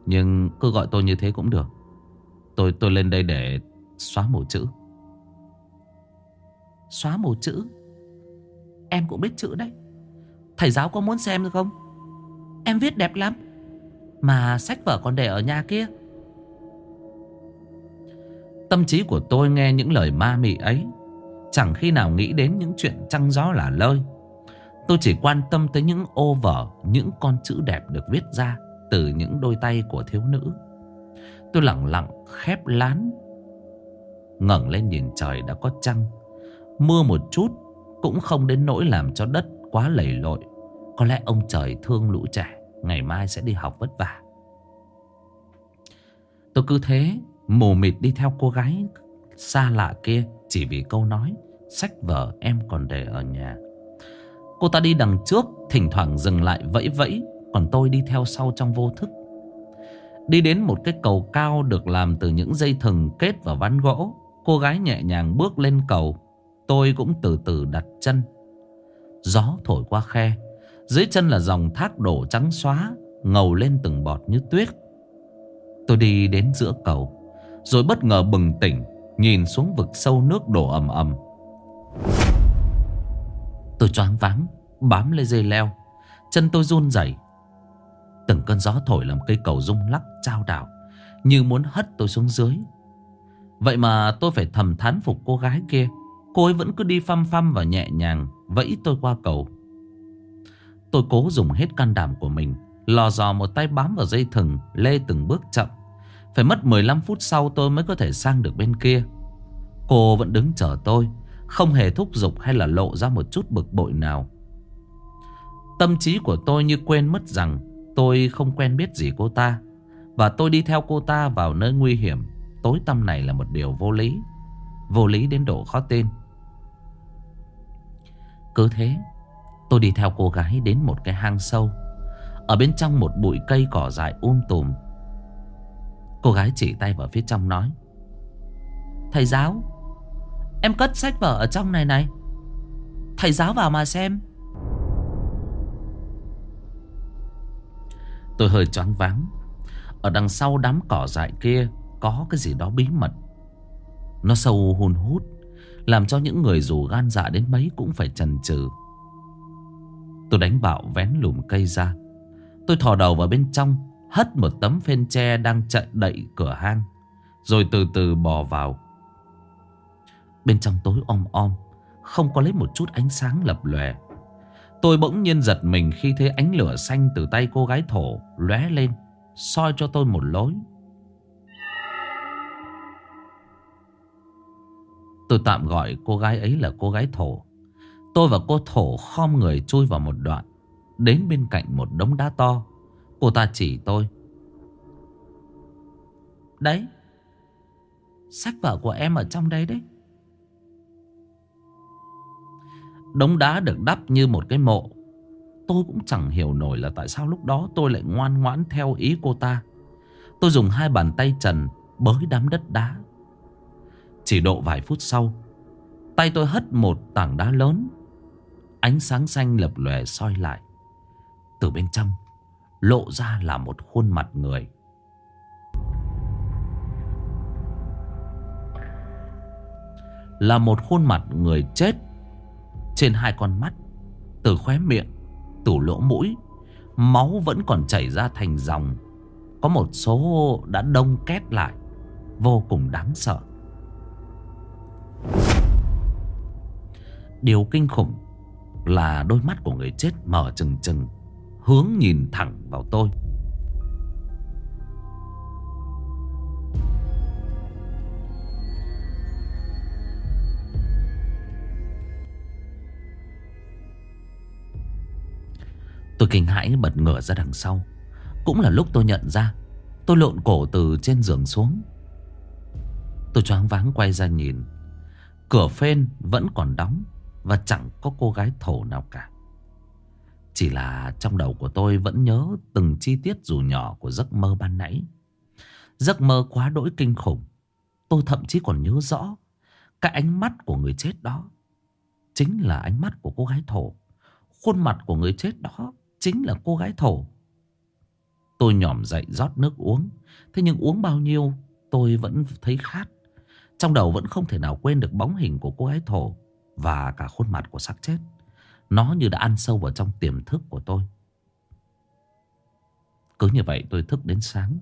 Nhưng cứ gọi tôi như thế cũng được. Tôi tôi lên đây để Xóa một chữ. Xóa một chữ? Em cũng biết chữ đấy. Thầy giáo có muốn xem được không? Em viết đẹp lắm. Mà sách vở còn để ở nhà kia. Tâm trí của tôi nghe những lời ma mị ấy. Chẳng khi nào nghĩ đến những chuyện trăng gió là lơi. Tôi chỉ quan tâm tới những ô vở, Những con chữ đẹp được viết ra Từ những đôi tay của thiếu nữ. Tôi lặng lặng khép lán ngẩng lên nhìn trời đã có trăng. Mưa một chút cũng không đến nỗi làm cho đất quá lầy lội. Có lẽ ông trời thương lũ trẻ, ngày mai sẽ đi học vất vả. Tôi cứ thế mù mịt đi theo cô gái xa lạ kia chỉ vì câu nói sách vở em còn để ở nhà. Cô ta đi đằng trước, thỉnh thoảng dừng lại vẫy vẫy, còn tôi đi theo sau trong vô thức. Đi đến một cái cầu cao được làm từ những dây thừng kết vào ván gỗ. Cô gái nhẹ nhàng bước lên cầu. Tôi cũng từ từ đặt chân. Gió thổi qua khe. Dưới chân là dòng thác đổ trắng xóa, Ngầu lên từng bọt như tuyết. Tôi đi đến giữa cầu, Rồi bất ngờ bừng tỉnh, Nhìn xuống vực sâu nước đổ ầm ầm. Tôi choáng váng, Bám lên dây leo. Chân tôi run rẩy. Từng cơn gió thổi làm cây cầu rung lắc, trao đảo, Như muốn hất tôi xuống dưới. Vậy mà tôi phải thầm thán phục cô gái kia. Cô ấy vẫn cứ đi phăm phăm và nhẹ nhàng, Vẫy tôi qua cầu. Tôi cố dùng hết can đảm của mình, Lò dò một tay bám vào dây thừng, Lê từng bước chậm. Phải mất 15 phút sau tôi mới có thể sang được bên kia. Cô vẫn đứng chờ tôi, Không hề thúc giục hay là lộ ra một chút bực bội nào. Tâm trí của tôi như quên mất rằng Tôi không quen biết gì cô ta, Và tôi đi theo cô ta vào nơi nguy hiểm tối tăm này là một điều vô lý. Vô lý đến độ khó tin. Cứ thế, tôi đi theo cô gái đến một cái hang sâu. Ở bên trong một bụi cây cỏ dại um tùm. Cô gái chỉ tay vào phía trong nói. Thầy giáo, em cất sách vở ở trong này này. Thầy giáo vào mà xem. Tôi hơi choáng váng. Ở đằng sau đám cỏ dại kia có cái gì đó bí mật. Nó sâu hùn hút, Làm cho những người dù gan dạ đến mấy cũng phải chần chừ. Tôi đánh bạo vén lùm cây ra. Tôi thò đầu vào bên trong, Hất một tấm phên tre đang chạy đậy cửa hang, Rồi từ từ bò vào. Bên trong tối om om, Không có lấy một chút ánh sáng lập lòe. Tôi bỗng nhiên giật mình khi thấy ánh lửa xanh từ tay cô gái thổ lóe lên, soi cho tôi một lối. Tôi tạm gọi cô gái ấy là cô gái thổ. Tôi và cô thổ khom người chui vào một đoạn. Đến bên cạnh một đống đá to. Cô ta chỉ tôi. Đấy. Sách vở của em ở trong đấy đấy. Đống đá được đắp như một cái mộ. Tôi cũng chẳng hiểu nổi là tại sao lúc đó tôi lại ngoan ngoãn theo ý cô ta. Tôi dùng hai bàn tay trần bới đám đất đá chỉ độ vài phút sau, Tay tôi hất một tảng đá lớn. Ánh sáng xanh lập lòe soi lại. Từ bên trong, Lộ ra là một khuôn mặt người. Là một khuôn mặt người chết Trên hai con mắt, Từ khóe miệng, Từ lỗ mũi, Máu vẫn còn chảy ra thành dòng. Có một số đã đông két lại, Vô cùng đáng sợ. Điều kinh khủng Là đôi mắt của người chết mở trừng trừng, Hướng nhìn thẳng vào tôi. Tôi kinh hãi bật ngửa ra đằng sau. Cũng là lúc tôi nhận ra, Tôi lộn cổ từ trên giường xuống. Tôi choáng váng quay ra nhìn. Cửa phên vẫn còn đóng Và chẳng có cô gái thổ nào cả. Chỉ là trong đầu của tôi vẫn nhớ Từng chi tiết dù nhỏ của giấc mơ ban nãy. Giấc mơ quá đỗi kinh khủng. Tôi thậm chí còn nhớ rõ Cái ánh mắt của người chết đó. Chính là ánh mắt của cô gái thổ. Khuôn mặt của người chết đó Chính là cô gái thổ. Tôi nhỏm dậy rót nước uống. Thế nhưng uống bao nhiêu, Tôi vẫn thấy khát. Trong đầu vẫn không thể nào quên được bóng hình của cô gái thổ Và cả khuôn mặt của xác chết. Nó như đã ăn sâu vào trong tiềm thức của tôi. Cứ như vậy tôi thức đến sáng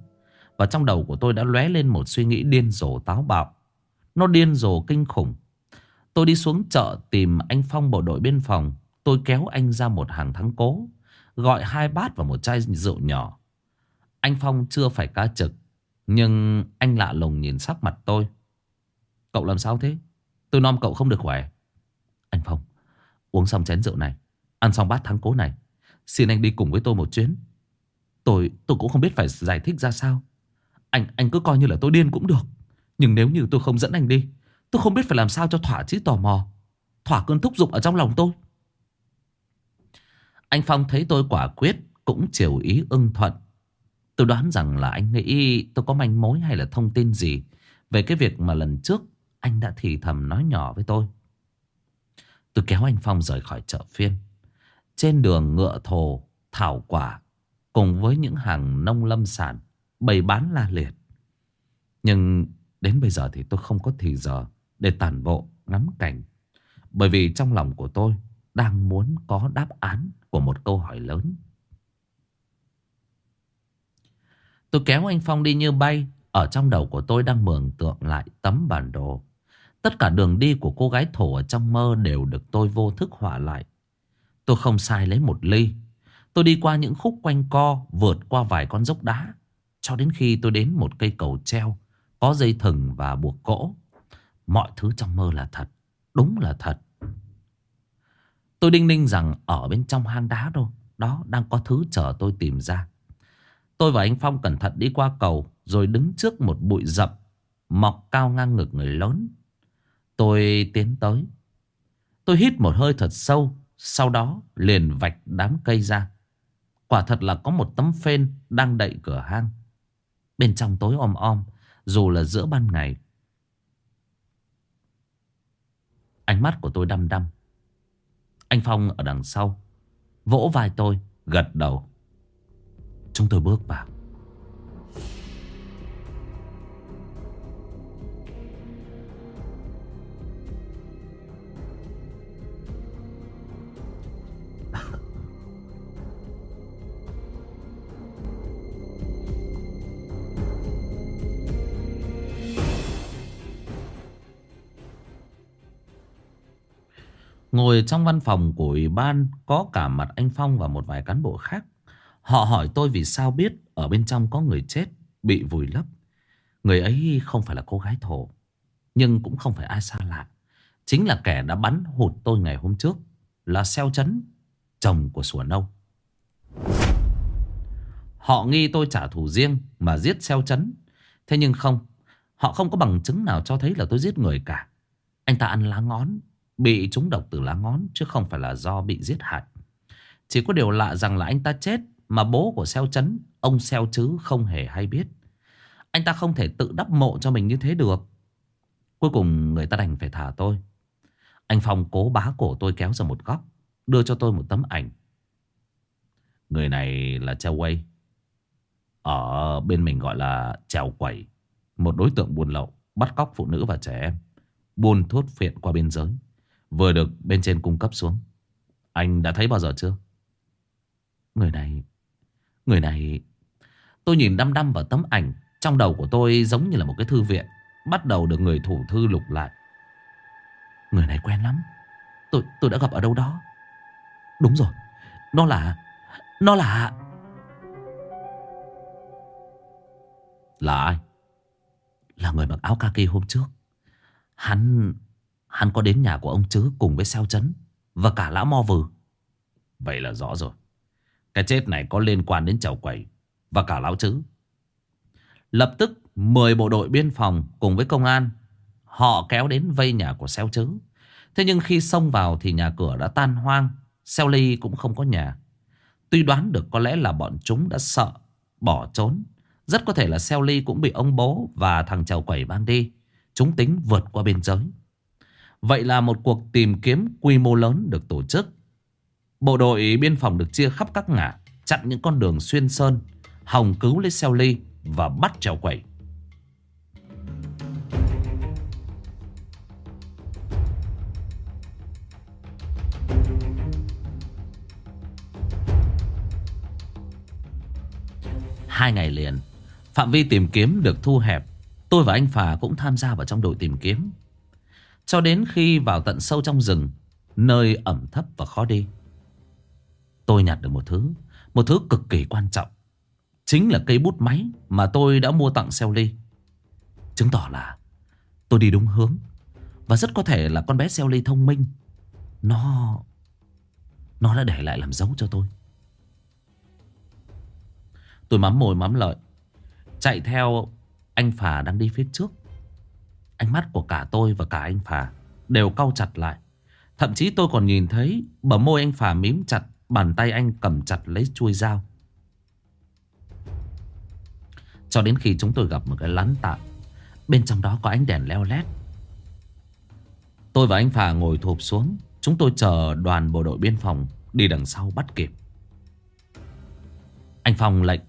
Và trong đầu của tôi đã lóe lên một suy nghĩ điên rồ táo bạo. Nó điên rồ kinh khủng. Tôi đi xuống chợ tìm anh Phong bộ đội biên phòng. Tôi kéo anh ra một hàng thắng cố, Gọi hai bát và một chai rượu nhỏ. Anh Phong chưa phải ca trực, Nhưng anh lạ lùng nhìn sắc mặt tôi. Cậu làm sao thế? Tôi nom cậu không được khỏe. Anh Phong, Uống xong chén rượu này, Ăn xong bát thắng cố này, Xin anh đi cùng với tôi một chuyến. Tôi tôi cũng không biết phải giải thích ra sao. Anh anh cứ coi như là tôi điên cũng được. Nhưng nếu như tôi không dẫn anh đi, Tôi không biết phải làm sao cho thỏa chí tò mò, Thỏa cơn thúc giục ở trong lòng tôi. Anh Phong thấy tôi quả quyết Cũng chiều ý ưng thuận. Tôi đoán rằng là anh nghĩ tôi có manh mối hay là thông tin gì Về cái việc mà lần trước anh đã thì thầm nói nhỏ với tôi Tôi kéo anh Phong rời khỏi chợ phiên Trên đường ngựa thồ, Thảo quả, Cùng với những hàng nông lâm sản, Bày bán la liệt Nhưng đến bây giờ thì tôi không có thì giờ Để tản bộ, ngắm cảnh Bởi vì trong lòng của tôi Đang muốn có đáp án của một câu hỏi lớn. Tôi kéo anh Phong đi như bay. Ở trong đầu của tôi đang mường tượng lại tấm bản đồ. Tất cả đường đi của cô gái thổ ở trong mơ đều được tôi vô thức họa lại. Tôi không sai lấy một ly. Tôi đi qua những khúc quanh co, vượt qua vài con dốc đá. Cho đến khi tôi đến một cây cầu treo, có dây thừng và buộc cỗ. Mọi thứ trong mơ là thật, đúng là thật. Tôi đinh ninh rằng ở bên trong hang đá đâu Đó đang có thứ chờ tôi tìm ra Tôi và anh Phong cẩn thận đi qua cầu Rồi đứng trước một bụi rậm Mọc cao ngang ngực người lớn Tôi tiến tới. Tôi hít một hơi thật sâu, Sau đó liền vạch đám cây ra. Quả thật là có một tấm phên Đang đậy cửa hang. Bên trong tối om om, Dù là giữa ban ngày. Ánh mắt của tôi đăm đăm. Anh Phong ở đằng sau, Vỗ vai tôi, Gật đầu. Chúng tôi bước vào. Ngồi trong văn phòng của ủy ban có cả mặt anh Phong và một vài cán bộ khác. Họ hỏi tôi vì sao biết ở bên trong có người chết bị vùi lấp. Người ấy không phải là cô gái thổ, nhưng cũng không phải ai xa lạ. Chính là kẻ đã bắn hụt tôi ngày hôm trước, là Xeo Chấn, chồng của Sủa Nâu. Họ nghi tôi trả thù riêng mà giết Xeo Chấn. Thế nhưng không, họ không có bằng chứng nào cho thấy là tôi giết người cả. Anh ta ăn lá ngón Bị trúng độc từ lá ngón chứ không phải là do bị giết hại. Chỉ có điều lạ rằng là anh ta chết mà bố của Xeo Chấn, ông Xeo chứ không hề hay biết. Anh ta không thể tự đắp mộ cho mình như thế được. Cuối cùng người ta đành phải thả tôi Anh Phong cố bá cổ tôi kéo ra một góc Đưa cho tôi một tấm ảnh Người này là Treo Quay Ở bên mình gọi là Trèo Quẩy Một đối tượng buôn lậu Bắt cóc phụ nữ và trẻ em Buôn thuốc phiện qua biên giới Vừa được bên trên cung cấp xuống. Anh đã thấy bao giờ chưa? Người này Người này, Tôi nhìn đăm đăm vào tấm ảnh Trong đầu của tôi giống như là một cái thư viện, Bắt đầu được người thủ thư lục lại. Người này quen lắm. Tôi tôi đã gặp ở đâu đó. Đúng rồi, Nó là Nó là Là ai? Là người mặc áo kaki hôm trước. Hắn Hắn có đến nhà của ông chứ cùng với Sao chấn Và cả lão mo vừ. Vậy là rõ rồi. Cái chết này có liên quan đến chầu quẩy Và cả lão chứ Lập tức 10 bộ đội biên phòng cùng với công an, Họ kéo đến vây nhà của xeo chứ Thế nhưng khi xông vào thì nhà cửa đã tan hoang Xeo ly cũng không có nhà. Tuy đoán được có lẽ là bọn chúng đã sợ, Bỏ trốn, Rất có thể là xeo ly cũng bị ông bố Và thằng chầu quẩy mang đi. Chúng tính vượt qua biên giới. Vậy là một cuộc tìm kiếm quy mô lớn được tổ chức. Bộ đội biên phòng được chia khắp các ngã, Chặn những con đường xuyên sơn, Hòng cứu lấy xeo ly Và bắt trèo quẩy. Hai ngày liền, Phạm vi tìm kiếm được thu hẹp. Tôi và anh Phà cũng tham gia vào trong đội tìm kiếm. Cho đến khi vào tận sâu trong rừng, Nơi ẩm thấp và khó đi, Tôi nhặt được một thứ Một thứ cực kỳ quan trọng. Chính là cây bút máy Mà tôi đã mua tặng Seo Ly Chứng tỏ là tôi đi đúng hướng Và rất có thể là con bé Seo Ly thông minh. Nó Nó đã để lại làm dấu cho tôi. Tôi mắm mồi mắm lợi, Chạy theo anh Phà đang đi phía trước. Ánh mắt của cả tôi và cả anh Phà Đều cau chặt lại. Thậm chí tôi còn nhìn thấy Bờ môi anh Phà mím chặt, Bàn tay anh cầm chặt lấy chuôi dao. Cho đến khi chúng tôi gặp một cái lán tạm, Bên trong đó có ánh đèn leo lét. Tôi và anh Phà ngồi thụp xuống, Chúng tôi chờ đoàn bộ đội biên phòng Đi đằng sau bắt kịp. Anh Phong lệnh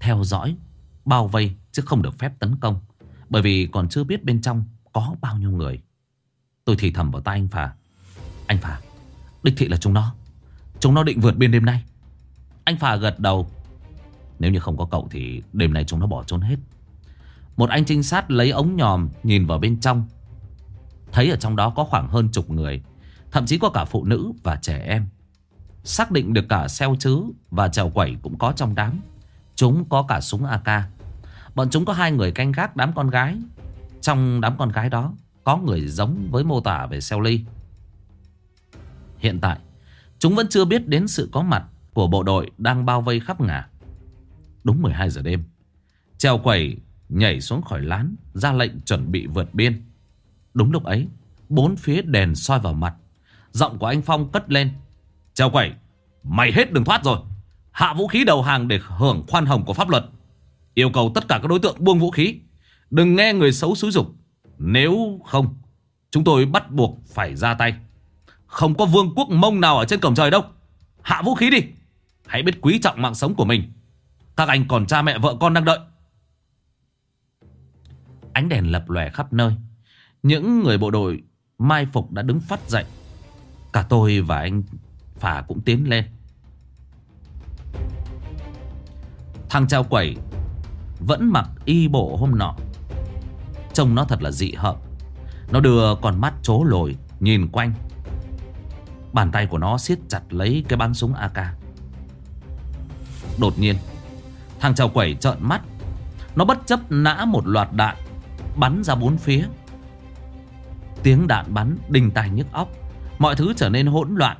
Theo dõi, Bao vây chứ không được phép tấn công, Bởi vì còn chưa biết bên trong có bao nhiêu người? Tôi thì thầm vào tay anh Phà. Anh Phà, Đích thị là chúng nó. Chúng nó định vượt biên đêm nay. Anh Phà gật đầu. Nếu như không có cậu thì đêm nay chúng nó bỏ trốn hết. Một anh trinh sát lấy ống nhòm Nhìn vào bên trong. Thấy ở trong đó có khoảng hơn chục người, Thậm chí có cả phụ nữ và trẻ em. Xác định được cả xeo chứ Và trèo quẩy cũng có trong đám. Chúng có cả súng AK Bọn chúng có hai người canh gác đám con gái. Trong đám con gái đó, Có người giống với mô tả về xeo ly. Hiện tại, Chúng vẫn chưa biết đến sự có mặt Của bộ đội đang bao vây khắp ngả. Đúng 12 giờ đêm Treo quẩy nhảy xuống khỏi lán Ra lệnh chuẩn bị vượt biên. Đúng lúc ấy, Bốn phía đèn soi vào mặt, Giọng của anh Phong cất lên. Treo quẩy, Mày hết đường thoát rồi. Hạ vũ khí đầu hàng để hưởng khoan hồng của pháp luật. Yêu cầu tất cả các đối tượng buông vũ khí. Đừng nghe người xấu xúi dục. Nếu không, Chúng tôi bắt buộc phải ra tay. Không có vương quốc mông nào ở trên cổng trời đâu. Hạ vũ khí đi. Hãy biết quý trọng mạng sống của mình. Các anh còn cha mẹ vợ con đang đợi. Ánh đèn lập lòe khắp nơi. Những người bộ đội Mai phục đã đứng phát dậy. Cả tôi và anh Phà cũng tiến lên. Thằng trao quẩy Vẫn mặc y bộ hôm nọ. Trông nó thật là dị hợm. Nó đưa con mắt chố lồi, Nhìn quanh. Bàn tay của nó siết chặt lấy cái bắn súng AK Đột nhiên, Thằng trào quẩy trợn mắt. Nó bất chấp nã một loạt đạn, Bắn ra bốn phía. Tiếng đạn bắn đinh tai nhức óc, Mọi thứ trở nên hỗn loạn.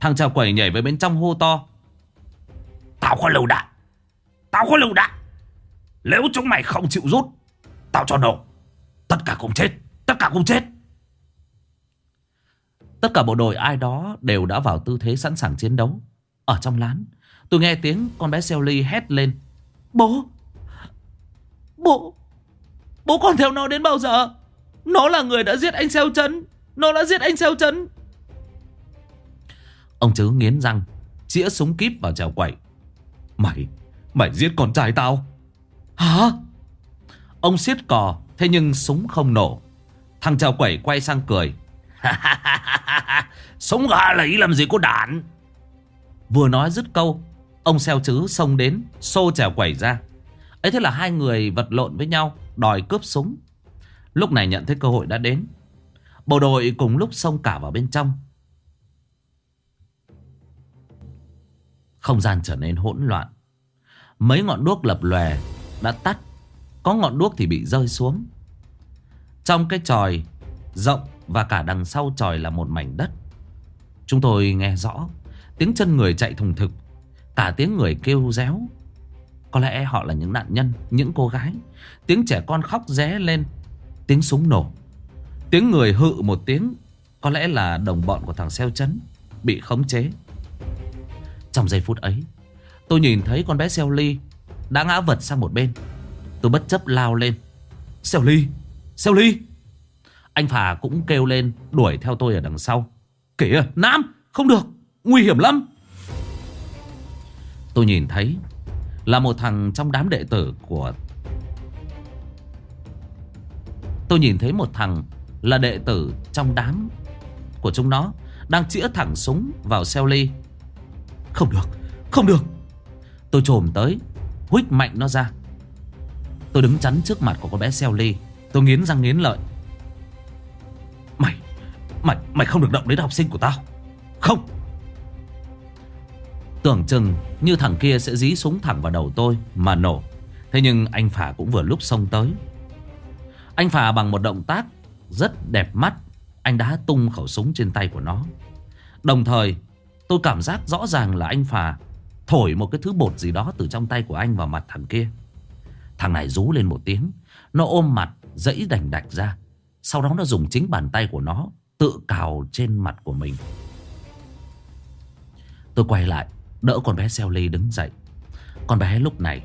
Thằng trào quẩy nhảy về bên trong hô to. Tao có lưu đạn! Tao có lưu đạn! Nếu chúng mày không chịu rút, Tao cho nổ. Tất cả cùng chết. Tất cả cùng chết. Tất cả bộ đội ai đó đều đã vào tư thế sẵn sàng chiến đấu. Ở trong lán, Tôi nghe tiếng con bé xeo ly hét lên. Bố! Bố! Bố còn theo nó đến bao giờ? Nó là người đã giết anh xeo Trấn Nó đã giết anh xeo Trấn Ông chứ nghiến răng, Chĩa súng kíp vào chèo quậy. Mày Mày giết con trai tao? Hả? Ông siết cò Thế nhưng súng không nổ. Thằng chào quẩy quay sang cười. Súng gà lấy làm gì có đạn? Vừa nói dứt câu, Ông xeo chứ xông đến, Xô chèo quẩy ra. Ấy thế là hai người vật lộn với nhau, Đòi cướp súng. Lúc này nhận thấy cơ hội đã đến. Bộ đội cùng lúc xông cả vào bên trong. Không gian trở nên hỗn loạn. Mấy ngọn đuốc lập lòe Đã tắt. Có ngọn đuốc thì bị rơi xuống. Trong cái tròi Rộng và cả đằng sau tròi là một mảnh đất. Chúng tôi nghe rõ, Tiếng chân người chạy thùng thực, Cả tiếng người kêu réo. Có lẽ họ là những nạn nhân, Những cô gái. Tiếng trẻ con khóc ré lên, Tiếng súng nổ. Tiếng người hự một tiếng, Có lẽ là đồng bọn của thằng xeo chấn Bị khống chế. Trong giây phút ấy, Tôi nhìn thấy con bé xeo ly Đã ngã vật sang một bên. Tôi bất chấp lao lên. Xeo ly Xeo ly. Anh Phà cũng kêu lên, Đuổi theo tôi ở đằng sau. Kìa, Nam, Không được, Nguy hiểm lắm. Tôi nhìn thấy Là một thằng trong đám đệ tử của Tôi nhìn thấy một thằng Là đệ tử trong đám Của chúng nó Đang chĩa thẳng súng vào xeo ly. Không được Không được. Tôi trồm tới, Huých mạnh nó ra. Tôi đứng chắn trước mặt của con bé xeo ly Tôi nghiến răng nghiến lợi. Mày Mày mày không được động đến học sinh của tao. Không. Tưởng chừng như thằng kia sẽ dí súng thẳng vào đầu tôi Mà nổ. Thế nhưng anh Phà cũng vừa lúc xông tới. Anh Phà bằng một động tác Rất đẹp mắt, Anh đã tung khẩu súng trên tay của nó. Đồng thời, tôi cảm giác rõ ràng là anh Phà Thổi một cái thứ bột gì đó từ trong tay của anh vào mặt thằng kia. Thằng này rú lên một tiếng. Nó ôm mặt dẫy đành đạch ra. Sau đó nó dùng chính bàn tay của nó Tự cào trên mặt của mình. Tôi quay lại, Đỡ con bé xeo ly đứng dậy. Con bé lúc này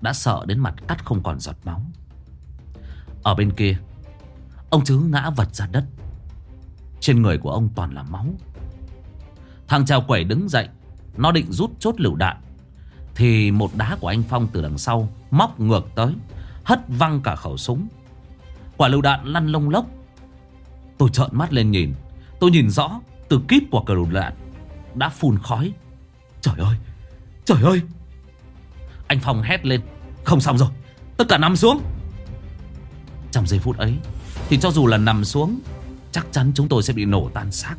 Đã sợ đến mặt cắt không còn giọt máu. Ở bên kia, Ông chứ ngã vật ra đất. Trên người của ông toàn là máu. Thằng trào quẩy đứng dậy, Nó định rút chốt lựu đạn, Thì một đá của anh Phong từ đằng sau Móc ngược tới, Hất văng cả khẩu súng. Quả lựu đạn lăn lông lốc. Tôi trợn mắt lên nhìn. Tôi nhìn rõ từ kíp của cờ lựu đạn Đã phun khói. Trời ơi! Trời ơi! Anh Phong hét lên. Không xong rồi. Tất cả nằm xuống. Trong giây phút ấy, Thì cho dù là nằm xuống, Chắc chắn chúng tôi sẽ bị nổ tan xác.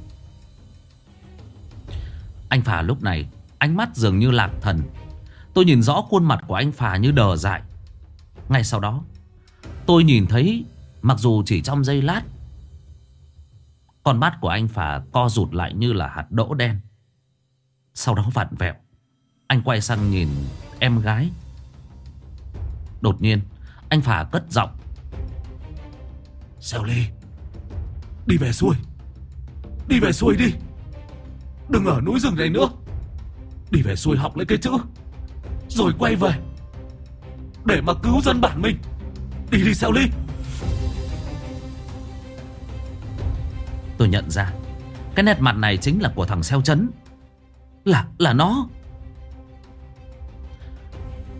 Anh Phà lúc này, Ánh mắt dường như lạc thần. Tôi nhìn rõ khuôn mặt của anh Phà như đờ dại. Ngay sau đó, Tôi nhìn thấy, Mặc dù chỉ trong giây lát, Con mắt của anh Phà co rụt lại như là hạt đỗ đen. Sau đó vặn vẹo, Anh quay sang nhìn em gái. Đột nhiên, Anh Phà cất giọng. Xeo ly, Đi về xuôi. Đi về xuôi đi. Đừng ở núi rừng này nữa. Đi về xuôi học lấy cái chữ. Rồi quay về. Để mà cứu dân bản mình. Đi đi Xeo ly Tôi nhận ra Cái nét mặt này chính là của thằng xeo chấn. Là, là nó.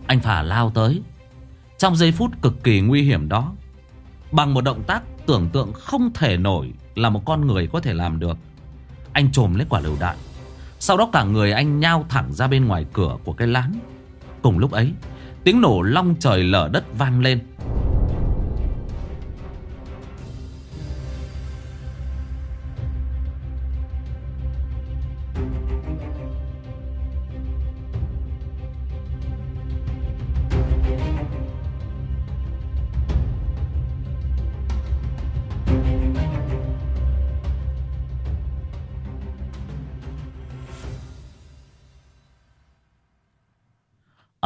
Anh Phà lao tới. Trong giây phút cực kỳ nguy hiểm đó Bằng một động tác tưởng tượng không thể nổi Là một con người có thể làm được Anh trồm lấy quả lựu đạn. Sau đó cả người anh nhao thẳng ra bên ngoài cửa của cái lán. Cùng lúc ấy Tiếng nổ long trời lở đất vang lên.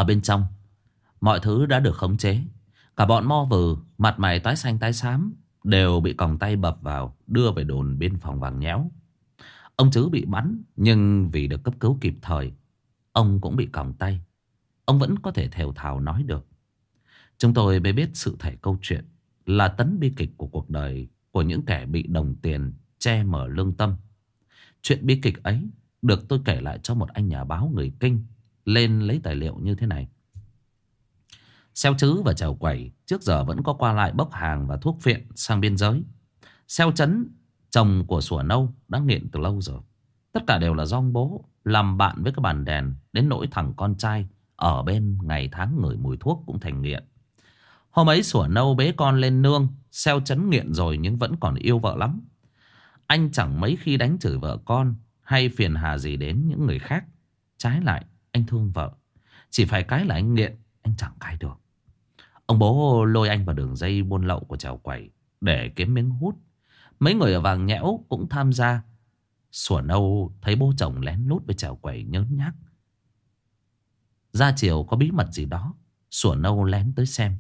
Bên trong. Mọi thứ đã được khống chế. Cả bọn mo vừ Mặt mày tái xanh tái xám, Đều bị còng tay bập vào, Đưa về đồn biên phòng vàng nhéo. Ông chứ bị bắn, Nhưng vì được cấp cứu kịp thời, Ông cũng bị còng tay. Ông vẫn có thể thều thào nói được. Chúng tôi mới biết sự thể câu chuyện là tấn bi kịch của cuộc đời của những kẻ bị đồng tiền che mở lương tâm. Chuyện bi kịch ấy được tôi kể lại cho một anh nhà báo người Kinh lên lấy tài liệu như thế này. Xeo chứ và chèo quẩy trước giờ vẫn có qua lại bốc hàng và thuốc phiện sang biên giới. Xeo chấn, chồng của sủa nâu đã nghiện từ lâu rồi. Tất cả đều là do ông bố làm bạn với cái bàn đèn đến nỗi thằng con trai ở bên ngày tháng ngửi mùi thuốc cũng thành nghiện. Hôm ấy sủa nâu bế con lên nương, xeo chấn nghiện rồi nhưng vẫn còn yêu vợ lắm. Anh chẳng mấy khi đánh chửi vợ con hay phiền hà gì đến những người khác. Trái lại, anh thương vợ. Chỉ phải cái là anh nghiện, anh chẳng cai được. Ông bố lôi anh vào đường dây buôn lậu của chèo quẩy để kiếm miếng hút. Mấy người ở vàng nhẽo cũng tham gia. Sủa nâu thấy bố chồng lén lút với chèo quẩy nhớn nhác. Ra chiều có bí mật gì đó. Sủa nâu lén tới xem.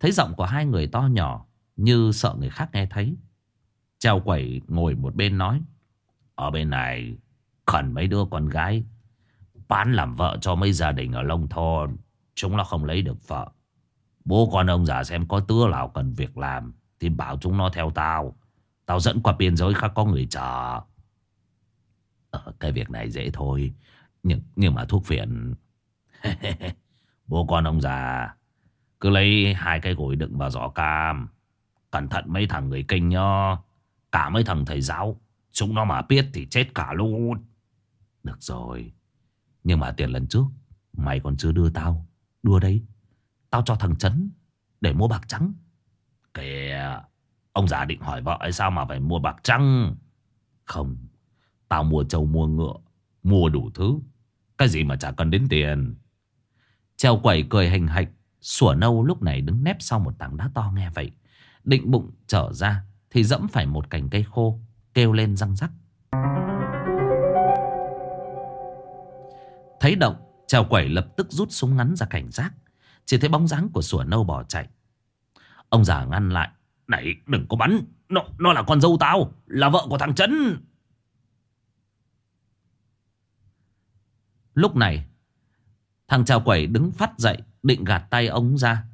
Thấy giọng của hai người to nhỏ như sợ người khác nghe thấy. Treo quẩy ngồi một bên nói. Ở bên này Cần mấy đứa con gái bán làm vợ cho mấy gia đình ở Long thôn. Chúng nó không lấy được vợ. Bố con ông già xem có tứa nào cần việc làm thì bảo chúng nó theo tao. Tao dẫn qua biên giới khác có người chờ. Ờ, cái việc này dễ thôi. Nhưng, nhưng mà thuốc phiện... bố con ông già cứ lấy hai cái gối đựng vào giỏ cam. Cẩn thận mấy thằng người kinh nhá. Cả mấy thằng thầy giáo. Chúng nó mà biết thì chết cả luôn. Được rồi. Nhưng mà tiền lần trước. Mày còn chưa đưa tao. Đưa đấy. Tao cho thằng Trấn. Để mua bạc trắng. Kìa. Ông già định hỏi vợ ấy sao mà phải mua bạc trắng. Không. Tao mua trâu, mua ngựa. Mua đủ thứ. Cái gì mà chả cần đến tiền. Treo quẩy cười hình hạch, Sủa nâu lúc này đứng nép sau một tảng đá to nghe vậy. Định bụng trở ra thì dẫm phải một cành cây khô. Kêu lên răng rắc. Thấy động, trèo quẩy lập tức rút súng ngắn ra cảnh giác. Chỉ thấy bóng dáng của sủa nâu bỏ chạy. Ông già ngăn lại. Này đừng có bắn. Nó, nó là con dâu tao. Là vợ của thằng Trấn. Lúc này, thằng trèo quẩy đứng phát dậy Định gạt tay ông ra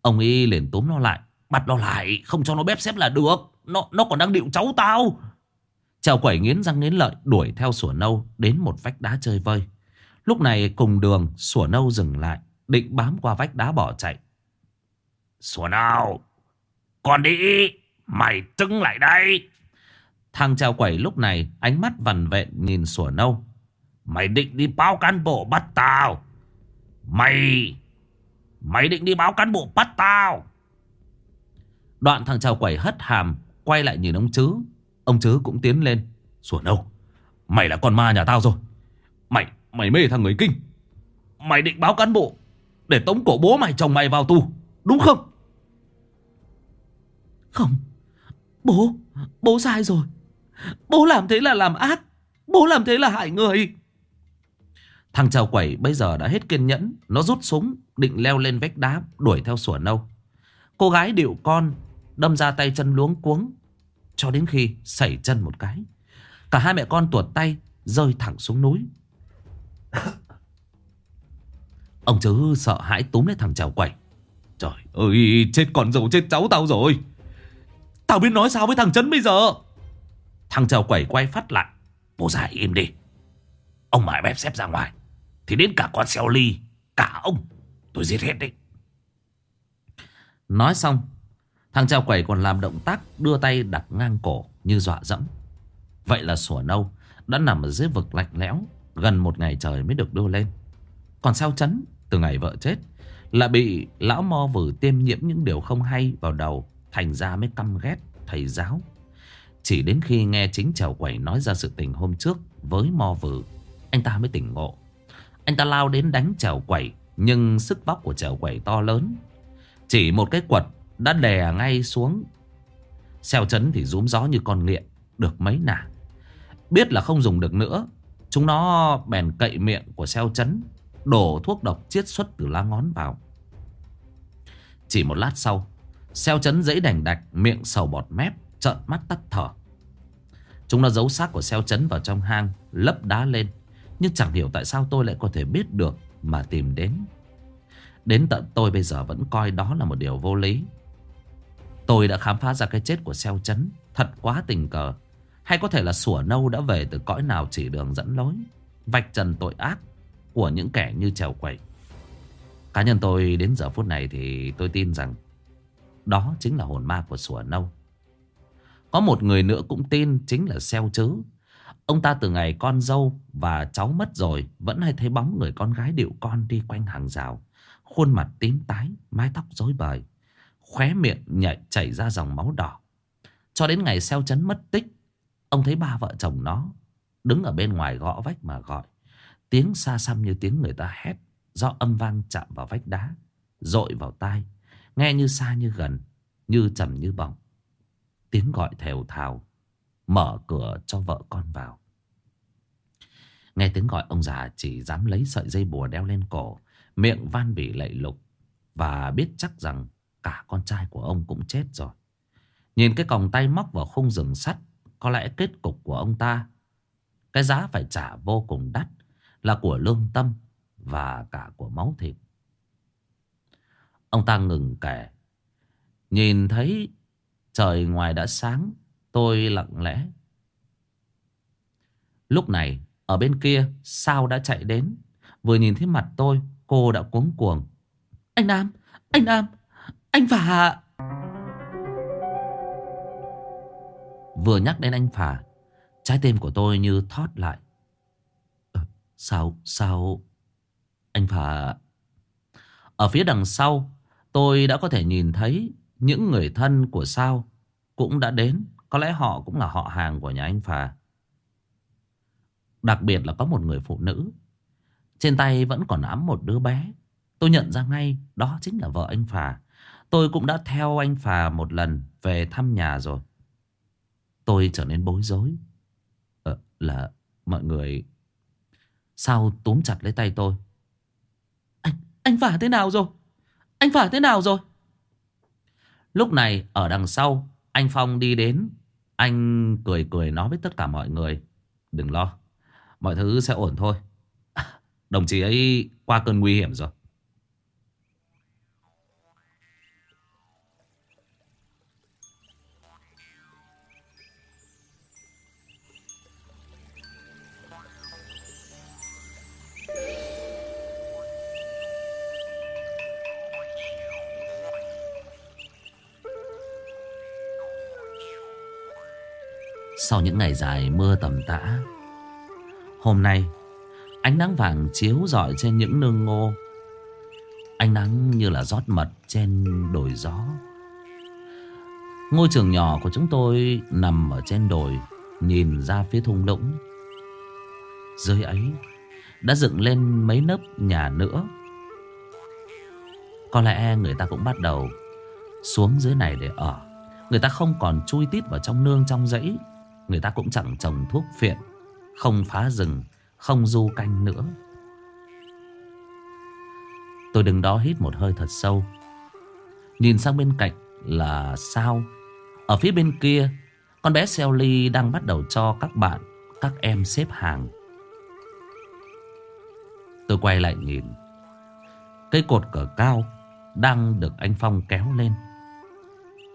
Ông y liền túm nó lại Bắt nó lại không cho nó bếp xếp là được Nó nó còn đang điệu cháu tao Trèo quẩy nghiến răng nghiến lợi Đuổi theo sủa nâu đến một vách đá chơi vơi Lúc này cùng đường Sủa nâu dừng lại Định bám qua vách đá bỏ chạy. Sủa nâu Còn đi Mày trứng lại đây. Thằng treo quẩy lúc này Ánh mắt vằn vẹn nhìn sủa nâu. Mày định đi báo cán bộ bắt tao. Mày Mày định đi báo cán bộ bắt tao. Đoạn thằng chào quẩy hất hàm Quay lại nhìn ông chứ. Ông chứ cũng tiến lên. Sủa đâu Mày là con ma nhà tao rồi. Mày Mày mê thằng người kinh. Mày định báo cán bộ Để tống cổ bố mày chồng mày vào tù Đúng không? Không. Bố Bố sai rồi. Bố làm thế là làm ác. Bố làm thế là hại người. Thằng chào quẩy bây giờ đã hết kiên nhẫn. Nó rút súng định leo lên vách đá Đuổi theo sủa nâu. Cô gái điệu con Đâm ra tay chân luống cuống Cho đến khi sẩy chân một cái. Cả hai mẹ con tuột tay Rơi thẳng xuống núi Ông chứ sợ hãi túm lấy thằng chào quẩy Trời ơi, chết con dâu, chết cháu tao rồi. Tao biết nói sao với thằng Trấn bây giờ? Thằng chào quẩy quay phát lại. Bố già im đi. Ông mãi bẹp xếp ra ngoài. Thì đến cả con xeo ly, Cả ông, Tôi giết hết đấy. Nói xong, Thằng treo quẩy còn làm động tác Đưa tay đặt ngang cổ như dọa dẫm. Vậy là sủa nâu, Đã nằm ở dưới vực lạnh lẽo Gần một ngày trời mới được đưa lên. Còn sao chấn, từ ngày vợ chết, Là bị lão mo vử tiêm nhiễm những điều không hay vào đầu, Thành ra mới căm ghét thầy giáo. Chỉ đến khi nghe chính trèo quẩy nói ra sự tình hôm trước Với mo vử, Anh ta mới tỉnh ngộ. Anh ta lao đến đánh chèo quẩy, Nhưng sức vóc của chèo quẩy to lớn. Chỉ một cái quật Đã đè ngay xuống. Xeo chấn thì rúm gió như con nghiện, Được mấy nả Biết là không dùng được nữa Chúng nó bèn cậy miệng của xeo chấn, Đổ thuốc độc chiết xuất từ lá ngón vào. Chỉ một lát sau Xeo chấn dãy đành đạch, Miệng sầu bọt mép, Trợn mắt tắt thở. Chúng nó giấu xác của xeo chấn vào trong hang, Lấp đá lên. Nhưng chẳng hiểu tại sao tôi lại có thể biết được Mà tìm đến. Đến tận tôi bây giờ vẫn coi đó là một điều vô lý. Tôi đã khám phá ra cái chết của xeo chấn, Thật quá tình cờ. Hay có thể là sủa nâu đã về từ cõi nào chỉ đường dẫn lối Vạch trần tội ác Của những kẻ như trèo quậy. Cá nhân tôi đến giờ phút này thì tôi tin rằng Đó chính là hồn ma của sủa nâu. Có một người nữa cũng tin chính là xeo chứ. Ông ta từ ngày con dâu và cháu mất rồi Vẫn hay thấy bóng người con gái điệu con đi quanh hàng rào Khuôn mặt tím tái, mái tóc rối bời Khóe miệng nhảy chảy ra dòng máu đỏ. Cho đến ngày xeo chấn mất tích Ông thấy ba vợ chồng nó Đứng ở bên ngoài gõ vách mà gọi. Tiếng xa xăm như tiếng người ta hét, Do âm vang chạm vào vách đá, Rội vào tai, Nghe như xa như gần, Như trầm như bỏng Tiếng gọi thều thào, Mở cửa cho vợ con vào. Nghe tiếng gọi, ông già chỉ dám lấy sợi dây bùa đeo lên cổ, Miệng van vỉ lạy lục Và biết chắc rằng cả con trai của ông cũng chết rồi. Nhìn cái còng tay móc vào khung rừng sắt có lẽ kết cục của ông ta. Cái giá phải trả vô cùng đắt Là của lương tâm Và cả của máu thịt. Ông ta ngừng kể. Nhìn thấy trời ngoài đã sáng, Tôi lặng lẽ. Lúc này, Ở bên kia, Sao đã chạy đến. Vừa nhìn thấy mặt tôi, Cô đã cuống cuồng. Anh Nam Anh Nam, Anh Phà Vừa nhắc đến anh Phà, Trái tim của tôi như thót lại. Ờ, sao Sao? Anh Phà, Ở phía đằng sau, Tôi đã có thể nhìn thấy Những người thân của Sao Cũng đã đến. Có lẽ họ cũng là họ hàng của nhà anh Phà. Đặc biệt là có một người phụ nữ, Trên tay vẫn còn ấm một đứa bé. Tôi nhận ra ngay, Đó chính là vợ anh Phà. Tôi cũng đã theo anh Phà một lần Về thăm nhà rồi. Tôi trở nên bối rối. Ờ, Là mọi người Sao túm chặt lấy tay tôi. Anh, anh phả thế nào rồi? Anh phả thế nào rồi? Lúc này ở đằng sau Anh Phong đi đến. Anh cười cười nói với tất cả mọi người Đừng lo Mọi thứ sẽ ổn thôi. Đồng chí ấy qua cơn nguy hiểm rồi. Sau những ngày dài mưa tầm tã. Hôm nay, Ánh nắng vàng chiếu rọi trên những nương ngô. Ánh nắng như là rót mật trên đồi gió. Ngôi trường nhỏ của chúng tôi nằm ở trên đồi, Nhìn ra phía thung lũng. Dưới ấy, Đã dựng lên mấy nấp nhà nữa. Có lẽ người ta cũng bắt đầu Xuống dưới này để ở. Người ta không còn chui tít vào trong nương trong dãy Người ta cũng chẳng trồng thuốc phiện, Không phá rừng, Không du canh nữa. Tôi đứng đó hít một hơi thật sâu, Nhìn sang bên cạnh là sao? Ở phía bên kia, Con bé Sally đang bắt đầu cho các bạn, Các em xếp hàng. Tôi quay lại nhìn Cây cột cờ cao Đang được anh Phong kéo lên.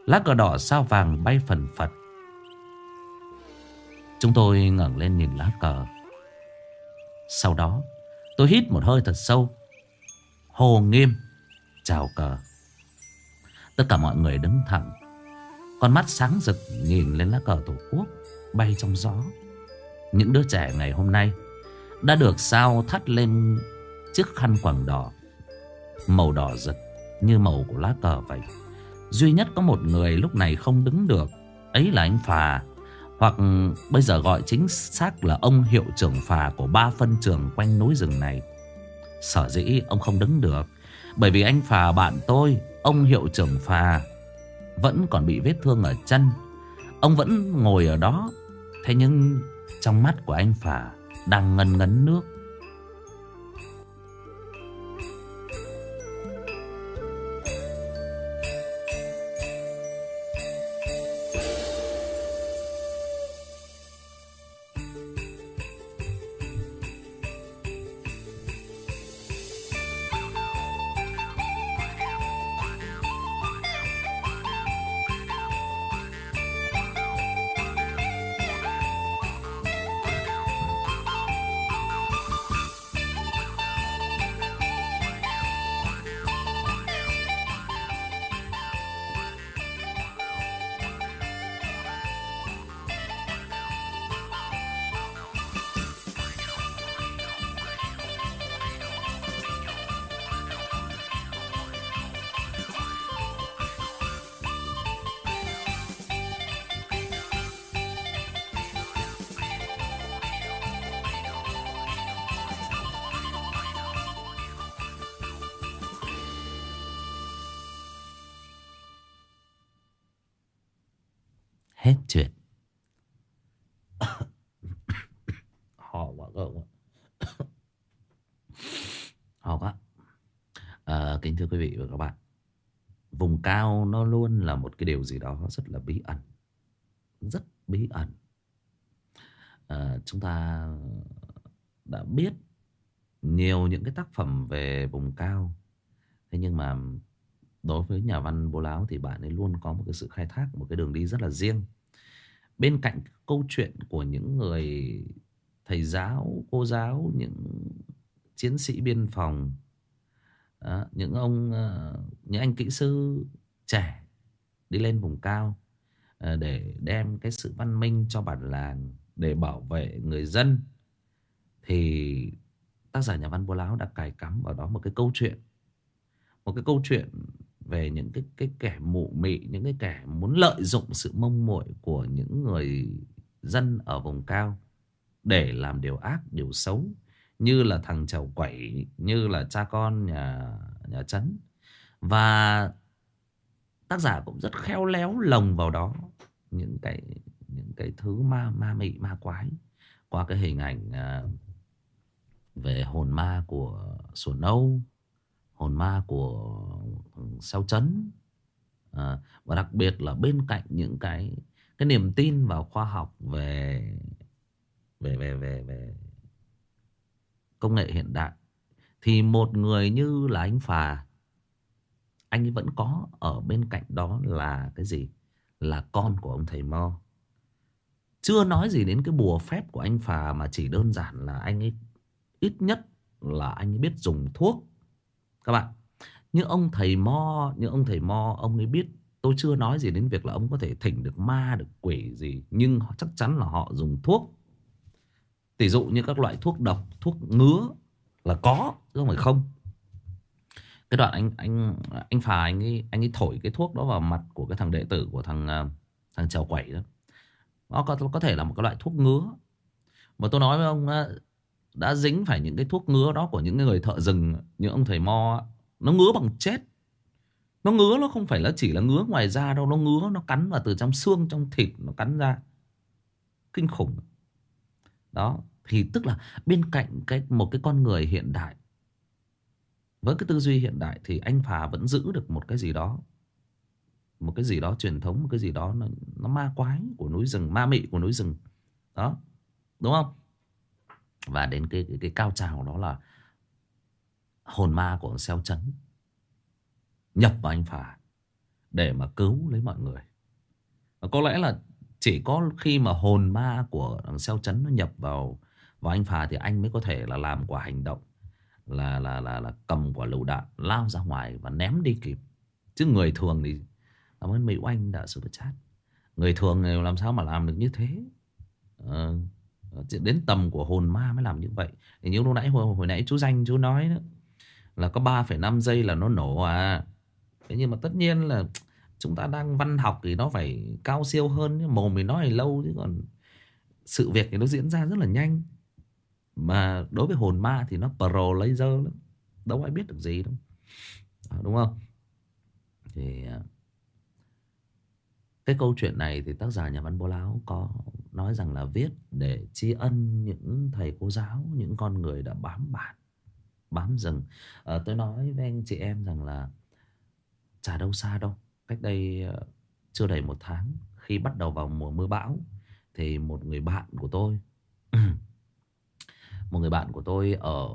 Lá cờ đỏ sao vàng bay phần phật. Chúng tôi ngẩng lên nhìn lá cờ. Sau đó, tôi hít một hơi thật sâu. Hồ nghiêm, Chào cờ. Tất cả mọi người đứng thẳng. Con mắt sáng rực nhìn lên lá cờ tổ quốc Bay trong gió. Những đứa trẻ ngày hôm nay Đã được sao thắt lên Chiếc khăn quàng đỏ. Màu đỏ rực Như màu của lá cờ vậy. Duy nhất có một người lúc này không đứng được, Ấy là anh Phà hoặc bây giờ gọi chính xác là ông hiệu trưởng phà của ba phân trường quanh núi rừng này. Sở dĩ ông không đứng được. Bởi vì anh phà bạn tôi, ông hiệu trưởng phà, vẫn còn bị vết thương ở chân. Ông vẫn ngồi ở đó. Thế nhưng trong mắt của anh phà đang ngân ngấn nước. Thưa quý vị và các bạn. Vùng cao nó luôn là một cái điều gì đó rất là bí ẩn. Rất bí ẩn. À, Chúng ta đã biết nhiều những cái tác phẩm về vùng cao. Thế nhưng mà đối với nhà văn bố láo thì bạn ấy luôn có một cái sự khai thác một cái đường đi rất là riêng. Bên cạnh câu chuyện của những người thầy giáo cô giáo những chiến sĩ biên phòng những ông ờ, những anh kỹ sư trẻ đi lên vùng cao ờ, để đem cái sự văn minh cho bản làng để bảo vệ người dân thì tác giả nhà văn bố láo đã cài cắm vào đó một cái câu chuyện. Một cái câu chuyện về những cái cái kẻ mụ mị, những cái kẻ muốn lợi dụng sự mông muội của những người dân ở vùng cao để làm điều ác, điều xấu như là thằng chầu quẩy, như là cha con nhà nhà trấn. Và tác giả cũng rất khéo léo lồng vào đó những cái những cái thứ ma ma mị ma quái qua cái hình ảnh à, về hồn ma của sùa nâu hồn ma của sao chấn à, và đặc biệt là bên cạnh những cái cái niềm tin vào khoa học về về về về về công nghệ hiện đại, thì một người như là anh Phà, anh ấy vẫn có ở bên cạnh đó là cái gì? Là con của ông thầy Mo. Chưa nói gì đến cái bùa phép của anh Phà mà chỉ đơn giản là anh ấy ít nhất là anh ấy biết dùng thuốc. Các bạn, Như ông thầy Mo, Như ông thầy Mo, Ông ấy biết, Tôi chưa nói gì đến việc là ông có thể thỉnh được ma, được quỷ gì, Nhưng chắc chắn là họ dùng thuốc. Tỷ dụ như các loại thuốc độc Thuốc ngứa Là có chứ không phải không. Cái đoạn anh anh anh phà anh ấy, anh ấy thổi cái thuốc đó vào mặt Của cái thằng đệ tử của thằng à, thằng trèo quẩy đó. Nó có, có thể là một cái loại thuốc ngứa. Mà tôi nói với ông đã dính phải những cái thuốc ngứa đó của những người thợ rừng những ông thầy mo nó ngứa bằng chết. Nó ngứa nó không phải là chỉ là ngứa ngoài da đâu nó ngứa nó cắn vào từ trong xương trong thịt nó cắn ra. Kinh khủng. Đó thì tức là bên cạnh cái một cái con người hiện đại với cái tư duy hiện đại thì anh phà vẫn giữ được một cái gì đó một cái gì đó truyền thống một cái gì đó nó, nó ma quái của núi rừng ma mị của núi rừng. Đó đúng không? Và đến cái, cái, cái cao trào đó là hồn ma của xeo chấn nhập vào anh phà để mà cứu lấy mọi người. Và có lẽ là chỉ có khi mà hồn ma của thằng xeo chấn nó nhập vào vào anh phà thì anh mới có thể là làm quả hành động là là là là cầm quả lựu đạn lao ra ngoài và ném đi kịp. Chứ người thường thì cảm ơn mỹ oanh đã super chat người thường thì làm sao mà làm được như thế? Ờ, đến tầm của hồn ma mới làm như vậy. Thì như lúc nãy hồi, hồi nãy chú danh chú nói đó là có 3,5 giây là nó nổ à. Thế nhưng mà tất nhiên là chúng ta đang văn học thì nó phải cao siêu hơn mồm thì nói lâu chứ còn sự việc thì nó diễn ra rất là nhanh mà đối với hồn ma thì nó pro laser lắm đâu ai biết được gì đâu à, đúng không thì à, cái câu chuyện này thì tác giả nhà văn bố láo có nói rằng là viết để tri ân những thầy cô giáo, những con người đã bám bản, bám rừng. À, tôi nói với anh chị em rằng là chả đâu xa đâu. Cách đây ờ, chưa đầy một tháng khi bắt đầu vào mùa mưa bão thì một người bạn của tôi một người bạn của tôi ở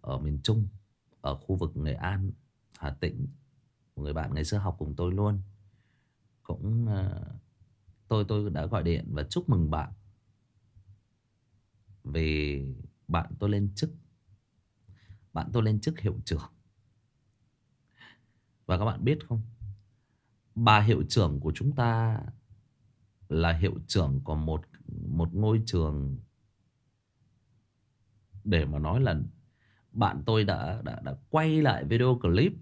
ở miền Trung, ở khu vực Nghệ An, Hà Tĩnh. Một người bạn ngày xưa học cùng tôi luôn. Cũng ờ, tôi tôi đã gọi điện và chúc mừng bạn. Vì bạn tôi lên chức. Bạn tôi lên chức hiệu trưởng. Và các bạn biết không? Bà hiệu trưởng của chúng ta là hiệu trưởng của một một ngôi trường để mà nói là bạn tôi đã đã đã quay lại video clip.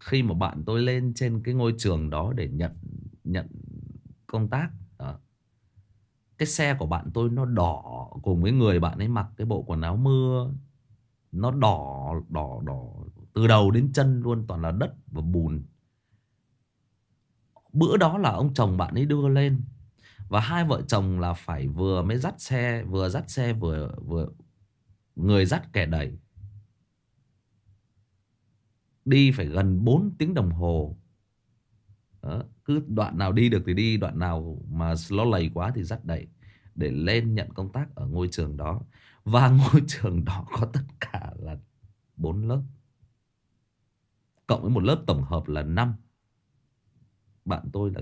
Khi mà bạn tôi lên trên cái ngôi trường đó để nhận nhận công tác, đó. cái xe của bạn tôi nó đỏ cùng với người bạn ấy mặc cái bộ quần áo mưa. Nó đỏ đỏ đỏ từ đầu đến chân luôn, toàn là đất và bùn. Bữa đó là ông chồng bạn ấy đưa lên. Và hai vợ chồng là phải vừa mới dắt xe, Vừa dắt xe vừa vừa, Người dắt kẻ đẩy. Đi phải gần 4 tiếng đồng hồ. Đó. Cứ đoạn nào đi được thì đi, Đoạn nào mà lo lầy quá thì dắt đẩy Để lên nhận công tác ở ngôi trường đó. Và ngôi trường đó có tất cả là 4 lớp. Cộng với một lớp tổng hợp là 5 Bạn tôi là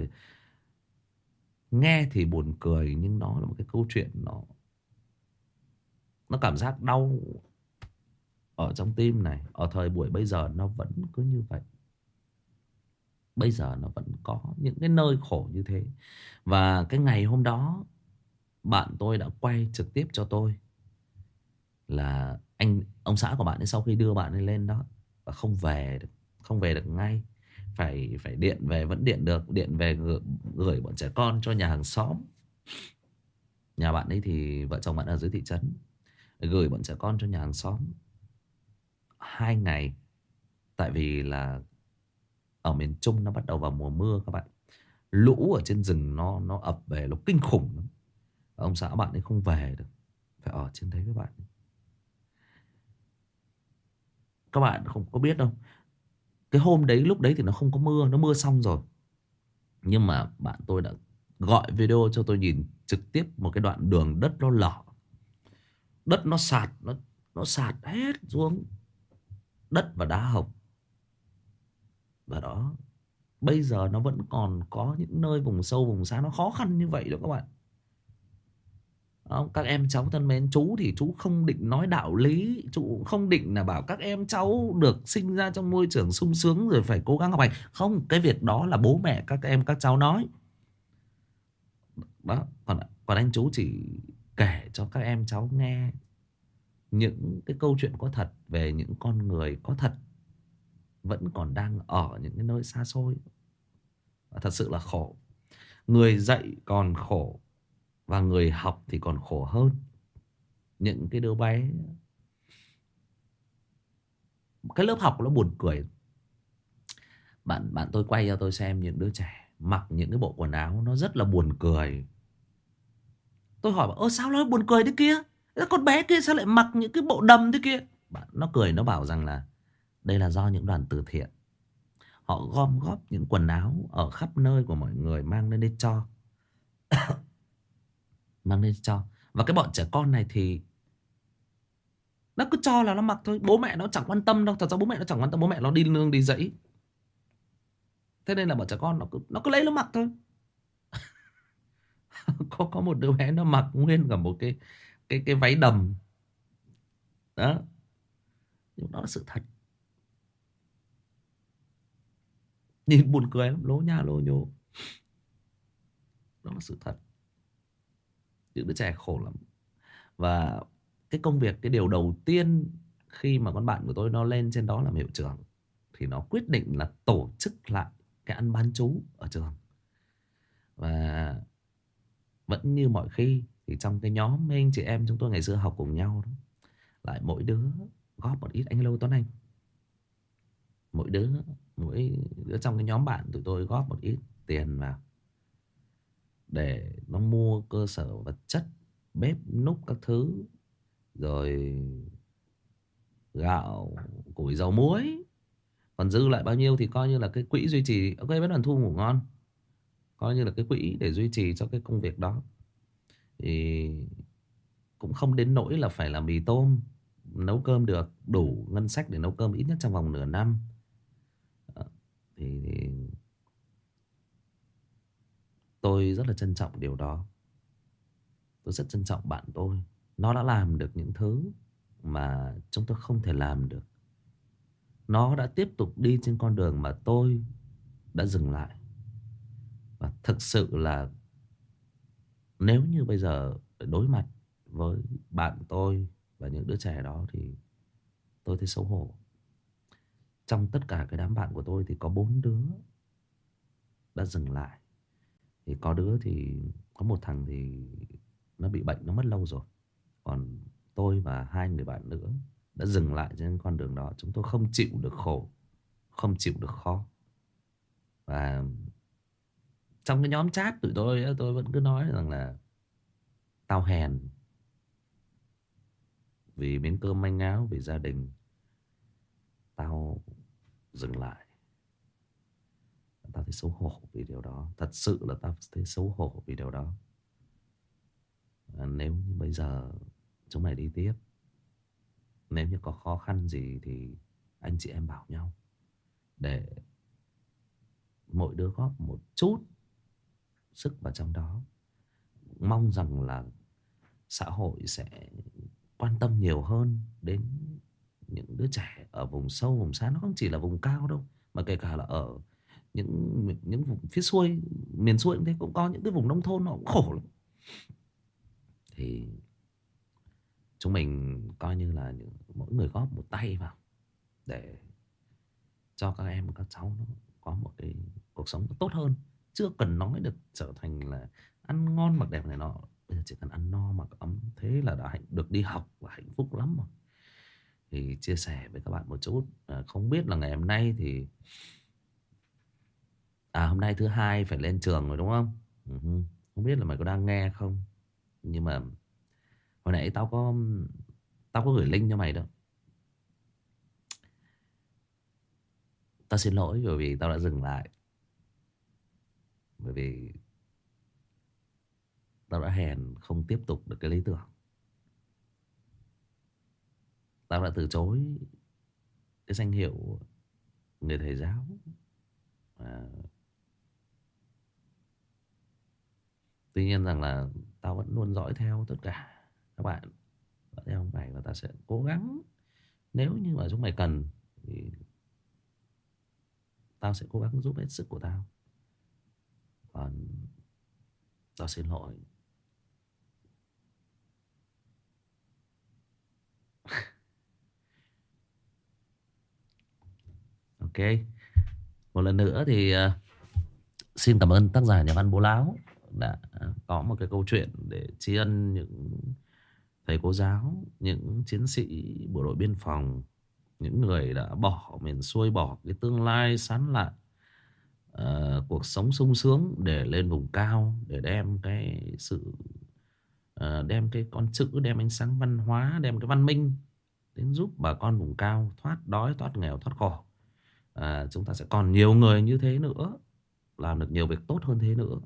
Nghe thì buồn cười, Nhưng nó là một cái câu chuyện Nó Nó cảm giác đau Ở trong tim này. Ở thời buổi bây giờ nó vẫn cứ như vậy. Bây giờ nó vẫn có những cái nơi khổ như thế. Và cái ngày hôm đó, Bạn tôi đã quay trực tiếp cho tôi Là anh, ông xã của bạn ấy sau khi đưa bạn ấy lên đó, Và không về được, Không về được ngay. Phải phải điện về vẫn điện được Điện về gửi, gửi bọn trẻ con cho nhà hàng xóm. Nhà bạn ấy thì vợ chồng bạn ở dưới thị trấn Gửi bọn trẻ con cho nhà hàng xóm. Hai ngày Tại vì là ở miền Trung nó bắt đầu vào mùa mưa các bạn. Lũ ở trên rừng nó nó ập về nó kinh khủng lắm. Ông xã bạn ấy không về được phải ở trên đấy với bạn các bạn không có biết đâu cái hôm đấy, lúc đấy thì nó không có mưa, nó mưa xong rồi. Nhưng mà bạn tôi đã gọi video cho tôi nhìn trực tiếp một cái đoạn đường đất nó lở. Đất nó sạt, nó nó sạt hết xuống đất và đá hộc. Và đó, Bây giờ nó vẫn còn có những nơi vùng sâu, vùng xa, Nó khó khăn như vậy đó các bạn các em cháu thân mến, chú thì chú không định nói đạo lý, chú không định là bảo các em cháu được sinh ra trong môi trường sung sướng rồi phải cố gắng học hành. Không, cái việc đó là bố mẹ các em, các cháu nói. Đó, còn còn anh chú chỉ kể cho các em cháu nghe những cái câu chuyện có thật về những con người có thật vẫn còn đang ở những cái nơi xa xôi. Và thật sự là khổ. Người dạy còn khổ và người học thì còn khổ hơn. Những cái đứa bé, cái lớp học nó buồn cười. Bạn bạn tôi quay cho tôi xem những đứa trẻ mặc những cái bộ quần áo nó rất là buồn cười. Tôi hỏi ơ, sao nó buồn cười thế kia? Con bé kia sao lại mặc những cái bộ đầm thế kia? Bạn, nó cười, nó bảo rằng là, đây là do những đoàn từ thiện. Họ gom góp những quần áo Ở khắp nơi của mọi người mang lên đây cho. Mang lên cho. Và cái bọn trẻ con này thì Nó cứ cho là nó mặc thôi. Bố mẹ nó chẳng quan tâm đâu. Thật ra bố mẹ nó chẳng quan tâm. Bố mẹ nó đi nương đi dẫy Thế nên là bọn trẻ con nó cứ, nó cứ lấy nó mặc thôi. Có có một đứa bé nó mặc nguyên cả một cái cái cái váy đầm. Đó. Nhưng đó là sự thật. Nhìn buồn cười lắm. Lố nha lố nhô Đó là sự thật. Những đứa trẻ khổ lắm. Và cái công việc Cái điều đầu tiên Khi mà con bạn của tôi nó lên trên đó làm hiệu trưởng. Thì nó quyết định là tổ chức lại Cái ăn bán chú ở trường. Và Vẫn như mọi khi Thì trong cái nhóm mấy anh chị em chúng tôi ngày xưa học cùng nhau đó, Lại mỗi đứa góp một ít anh lâu Tuấn Anh. Mỗi đứa mỗi đứa trong cái nhóm bạn tụi tôi góp một ít tiền vào để nó mua cơ sở vật chất bếp núc các thứ rồi gạo củi dầu muối. Còn dư lại bao nhiêu thì coi như là cái quỹ duy trì. Ok vẫn còn thu ngủ ngon. Coi như là cái quỹ để duy trì cho cái công việc đó. Thì cũng không đến nỗi là phải làm mì tôm nấu cơm được đủ ngân sách để nấu cơm ít nhất trong vòng nửa năm. Ờ, thì, thì tôi rất là trân trọng điều đó. Tôi rất trân trọng bạn tôi. Nó đã làm được những thứ mà chúng tôi không thể làm được. Nó đã tiếp tục đi trên con đường mà tôi đã dừng lại. Và thực sự là nếu như bây giờ đối mặt với bạn tôi và những đứa trẻ đó thì tôi thấy xấu hổ. Trong tất cả cái đám bạn của tôi thì có bốn đứa đã dừng lại. Thì có đứa thì có một thằng thì nó bị bệnh nó mất lâu rồi. Còn tôi và hai người bạn nữa đã dừng lại trên con đường đó. Chúng tôi không chịu được khổ, không chịu được khó. Và trong cái nhóm chat tụi tôi tôi vẫn cứ nói rằng là tao hèn vì miếng cơm manh áo vì gia đình tao dừng lại tao thấy xấu hổ vì điều đó. Thật sự là tao thấy xấu hổ vì điều đó. À, nếu như bây giờ chúng mày đi tiếp nếu như có khó khăn gì thì anh chị em bảo nhau để mỗi đứa góp một chút sức vào trong đó. Mong rằng là xã hội sẽ quan tâm nhiều hơn đến những đứa trẻ ở vùng sâu vùng xa. Nó không chỉ là vùng cao đâu mà kể cả là ở những những vùng phía xuôi miền xuôi cũng thế cũng có những cái vùng nông thôn nó cũng khổ lắm. Thì chúng mình coi như là những, mỗi người góp một tay vào để cho các em các cháu nó có một cái cuộc sống tốt hơn. Chưa cần nói được trở thành là ăn ngon mặc đẹp này nọ bây giờ chỉ cần ăn no mặc ấm thế là đã hạnh được đi học và hạnh phúc lắm rồi. Thì chia sẻ với các bạn một chút à, không biết là ngày hôm nay thì à hôm nay thứ hai phải lên trường rồi đúng không? Ừ không biết là mày có đang nghe không? Nhưng mà hồi nãy tao có tao có gửi link cho mày đâu tao xin lỗi bởi vì tao đã dừng lại. Bởi vì tao đã hèn không tiếp tục được cái lý tưởng. Tao đã từ chối cái danh hiệu người thầy giáo. À, tuy nhiên rằng là tao vẫn luôn dõi theo tất cả các bạn. Dõi theo mày và tao sẽ cố gắng. Nếu như mà chúng mày cần thì tao sẽ cố gắng giúp hết sức của tao. Còn tao xin lỗi. Ok. Một lần nữa thì uh, xin cảm ơn tác giả nhà văn bố láo đã có một cái câu chuyện để tri ân những thầy cô giáo những chiến sĩ bộ đội biên phòng những người đã bỏ miền xuôi bỏ cái tương lai sán lạn uh, cuộc sống sung sướng để lên vùng cao để đem cái sự uh, đem cái con chữ đem ánh sáng văn hóa đem cái văn minh đến giúp bà con vùng cao thoát đói thoát nghèo thoát khổ. À, chúng ta sẽ còn nhiều người như thế nữa làm được nhiều việc tốt hơn thế nữa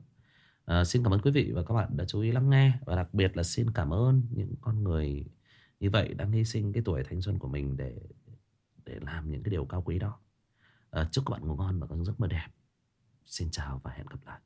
à, xin cảm ơn quý vị và các bạn đã chú ý lắng nghe và đặc biệt là xin cảm ơn những con người như vậy đang hy sinh cái tuổi thanh xuân của mình để để làm những cái điều cao quý đó. À, chúc các bạn ngủ ngon và có giấc mơ đẹp. Xin chào và hẹn gặp lại.